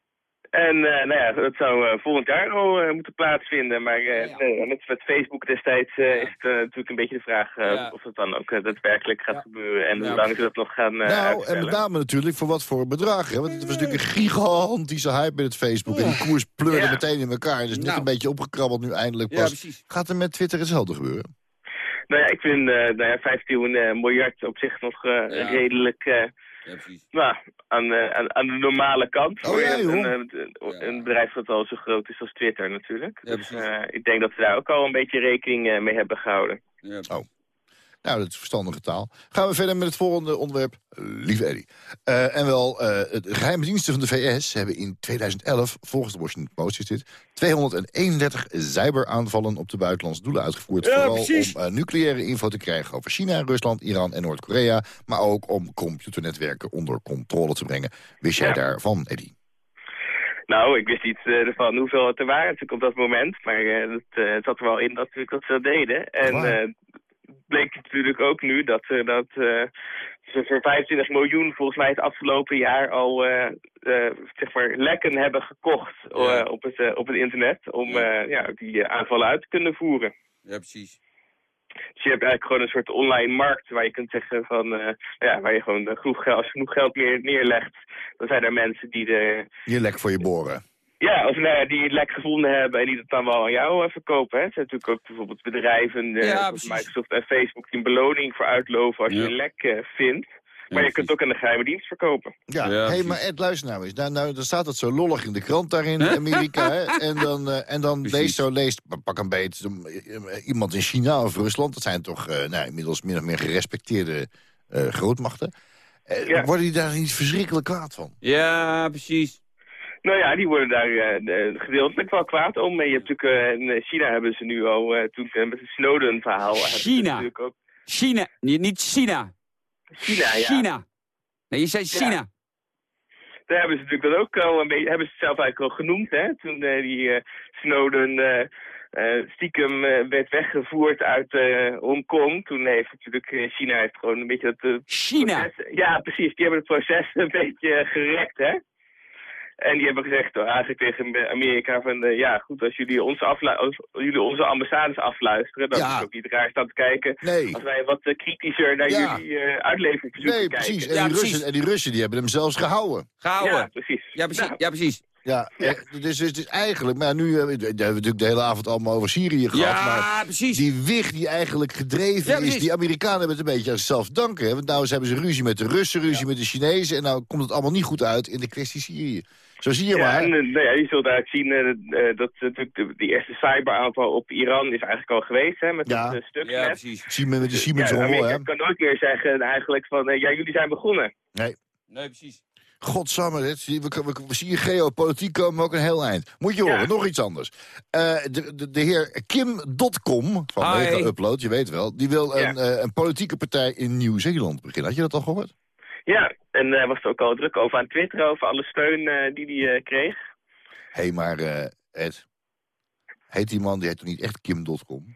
En eh, nou ja, dat zou eh, volgend jaar al eh, moeten plaatsvinden. Maar eh, nee, met, met Facebook destijds eh, is het natuurlijk een beetje de vraag eh, Ja. of het dan ook daadwerkelijk gaat gebeuren. En Ja. hoe lang ze dat nog gaan eh nou, en met name natuurlijk voor wat voor bedrag. Hè? Want het was natuurlijk een gigantische hype met het Facebook. En die koers pleurde Ja. meteen in elkaar. Dus net Nou. een beetje opgekrabbeld nu eindelijk Ja, pas. precies. Gaat er met Twitter hetzelfde gebeuren? Nou ja, ik vind eh nou ja, 15 eh, miljard op zich nog eh, Ja. redelijk eh, Ja, precies. nou, aan, eh, aan, aan de normale kant. Oh, voor ja, een, joh. een, een- een bedrijf dat al zo groot is als Twitter natuurlijk. Ja, dus eh, ik denk dat ze daar ook al een beetje rekening eh, mee hebben gehouden. Ja. Oh. Nou, dat is verstandige taal. Gaan we verder met het volgende onderwerp. Lieve Eddie. Eh, en wel, eh de geheime diensten van de VS hebben in 2011, volgens de Washington Post is dit, 231 cyberaanvallen op de buitenlandse doelen uitgevoerd. Ja, vooral precies. om eh, nucleaire info te krijgen over China, Rusland, Iran en Noord-Korea. Maar ook om computernetwerken onder controle te brengen. Wist jij Ja. daarvan, Eddie? Nou, ik wist niet ervan hoeveel het er waren natuurlijk op dat moment. Maar eh, het, het zat er wel in dat, dat ze dat deden. En bleek natuurlijk ook nu dat, eh, dat eh, ze voor 25 miljoen volgens mij het afgelopen jaar al eh, eh, zeg maar lekken hebben gekocht eh, Ja. op, het, op het internet. Om Ja. eh, ja, die aanvallen uit te kunnen voeren. Ja, precies. Dus je hebt eigenlijk gewoon een soort online markt waar je kunt zeggen van, eh, ja, waar je gewoon genoeg geld, als je genoeg geld meer neerlegt, dan zijn er mensen die de, Je lek voor je boren. Ja, of nou ja, die het lek gevonden hebben en die het dan wel aan jou eh, verkopen. Hè. Het zijn natuurlijk ook bijvoorbeeld bedrijven, eh, Ja. Microsoft en Facebook, die een beloning voor uitloven als Ja. je een lek eh, vindt. Maar je kunt ook aan de geheime dienst verkopen. Ja, Ja, hey, maar Ed, luister nou eens. Nou, nou, dan staat het zo lollig in de krant daar in Amerika. hè? En dan, eh, en dan leest zo, leest, pak een beet, iemand in China of Rusland. Dat zijn toch eh, nou, inmiddels min of meer gerespecteerde eh, grootmachten. Ja. Worden die daar niet verschrikkelijk kwaad van? Ja, precies. Nou ja, die worden daar eh, eh, gedeeltelijk wel kwaad om. En je hebt natuurlijk, eh, in China hebben ze nu al, eh, toen eh, met het Snowden-verhaal... China. natuurlijk ook China. Niet China. China, ja. China. Nee, je zei China. Daar hebben ze natuurlijk dan ook al een beetje, hebben ze het zelf eigenlijk al genoemd, hè? Toen eh, die eh, Snowden eh, eh, stiekem eh, werd weggevoerd uit eh, Hongkong. Toen heeft natuurlijk eh, China heeft gewoon een beetje dat... eh, China. proces- ja, precies. Die hebben het proces een beetje gerekt, hè? En die hebben gezegd, eigenlijk tegen Amerika van, eh, ja goed, als jullie onze, aflu- als jullie onze ambassades afluisteren, dan Ja. is het ook niet raar staan te kijken. Nee. Als wij wat eh, kritischer naar Ja. jullie eh uitleveringsverzoeken Nee, kijken. precies. En, Ja, die precies. Russen, en die Russen die hebben hem zelfs gehouden. Gehouden. Ja, Ja, precies. Nou, Ja, precies. Ja, eh, dus, dus, dus eigenlijk, maar nu hebben we, natuurlijk de hele avond allemaal over Syrië gehad. Ja, maar precies. die wicht die eigenlijk gedreven Ja, is, die Amerikanen hebben het een beetje aan zichzelf danken. Hè? Want nou eens hebben ze ruzie met de Russen, ruzie met de Chinezen... en nou komt het allemaal niet goed uit in de kwestie Syrië. Zo zie je Ja, maar. en eh, nou ja, je zult eigenlijk zien eh, eh, dat eh, natuurlijk de, die eerste cyberaanval op Iran is eigenlijk al geweest, hè, met Ja. dat uh, stuk Ja, net. precies. Siemens met de Ja, Siemens-rommel, Amerika hè? kan nooit meer zeggen eigenlijk van, eh, ja, jullie zijn begonnen. Nee. Nee, precies. Godsamme, dit, zie- we, we, we zien geopolitiek komen ook een heel eind. Moet je Ja. horen, nog iets anders. Eh, de, de, de heer Kim.com van. Mega Upload, je weet wel... die wil Ja. een, eh, een politieke partij in Nieuw-Zeeland beginnen. Had je dat al gehoord? Ja, en eh was er ook al druk over aan Twitter, over alle steun eh, die hij eh, kreeg. Hé, hey, maar eh, Ed... Heet die man, die heet toch niet echt Kim.com?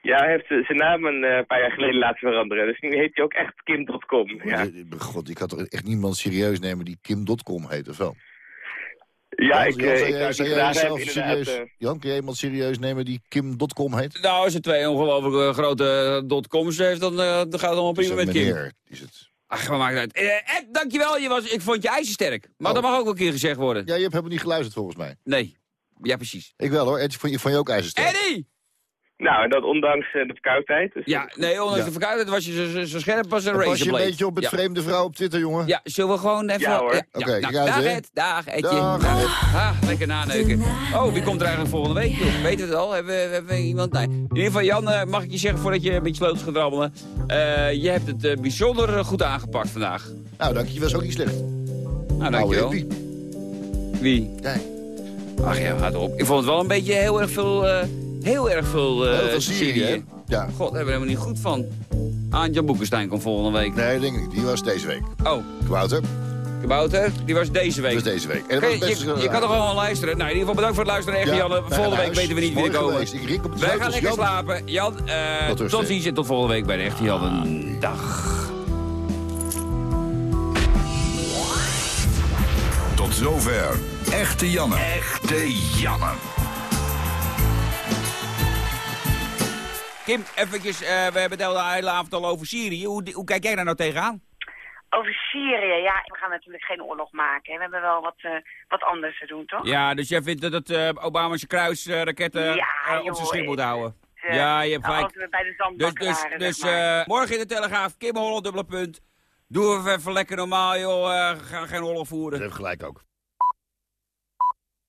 Ja, hij heeft zijn naam een paar jaar geleden laten veranderen. Dus nu heet hij ook echt Kim.com. Ja, God, ik kan toch echt niemand serieus nemen die Kim.com heet, of wel? ja Jan, ik, Jan, ik zou jij serieus... Jan, kun jij iemand serieus nemen die Kim.com heet? Nou, als er twee ongelooflijk grote dotcoms heeft, dan, eh, dan gaat het allemaal prima met Kim. meneer, is het... Ach, wat maakt uit. Eh, Ed, dankjewel. Je was, ik vond je ijzersterk. Maar Oh. dat mag ook wel een keer gezegd worden. Ja, je hebt helemaal niet geluisterd volgens mij. Nee. Ja, precies. Ik wel hoor, Ed, vond je, vond je ook ijzersterk. Eddie! Nou, en dat ondanks eh, de verkoudheid. Dus Ja, nee, ondanks Ja. de verkoudheid was je zo, zo, scherp als een Pas je een beetje op het ja. vreemde vrouw op Twitter, jongen? Ja, zullen we gewoon even... Ja, hoor. Ja, Oké, nou, kijk uit, dag. Ed, dag Edje. Dag, Nou, Ed. ah, lekker naneuken. Oh, wie komt er eigenlijk volgende week? Joh? Weten we het al? Hebben we, hebben we iemand? Nee. In ieder geval, Jan, eh, mag ik je zeggen voordat je een beetje sleutels gaat rammelen. Eh, je hebt het eh, bijzonder goed aangepakt vandaag. Nou, dank je. Je was ook niet slecht. Nou, Oude dankjewel. hippie. Wie? Jij. Ach ja, houd op. Ik vond het wel een beetje heel erg veel... heel erg veel... eh, Heel veel Syrië, hè? Ja. God, daar hebben we helemaal niet goed van. Aantjan Boekenstein komt volgende week. Nee, denk ik. Die was deze week. Oh, Wouter, Kabouter, die was deze week. dat was deze week. En was best je, wel- je kan toch gewoon luisteren. Nou, in ieder geval bedankt voor het luisteren. Echt, Ja, Jan. wij gaan Volgende week huis. weten we niet wie er komen. Ik op de Wij gaan sleutels, lekker Jan. slapen. Jan, eh, Tot ziens en tot volgende week bij de Echte Jan. Een dag. Tot zover. Echte Janne. Echte Janne. Kim, eventjes, eh, we hebben het de hele avond al over Syrië. Hoe, hoe kijk jij daar nou tegenaan? Over Syrië, ja, we gaan natuurlijk geen oorlog maken. hè. We hebben wel wat, eh, wat anders te doen, toch? Ja, dus jij vindt dat het eh Obama zijn kruisraketten Ja, op zijn schip moet houden? Ja, je hebt gelijk. Als we bij de Dus, dus, waren, dus zeg maar. eh, morgen in de Telegraaf, Kim Holland, dubbele punt. Doen we even lekker normaal, joh. eh, gaan geen oorlog voeren. Dat heeft gelijk ook.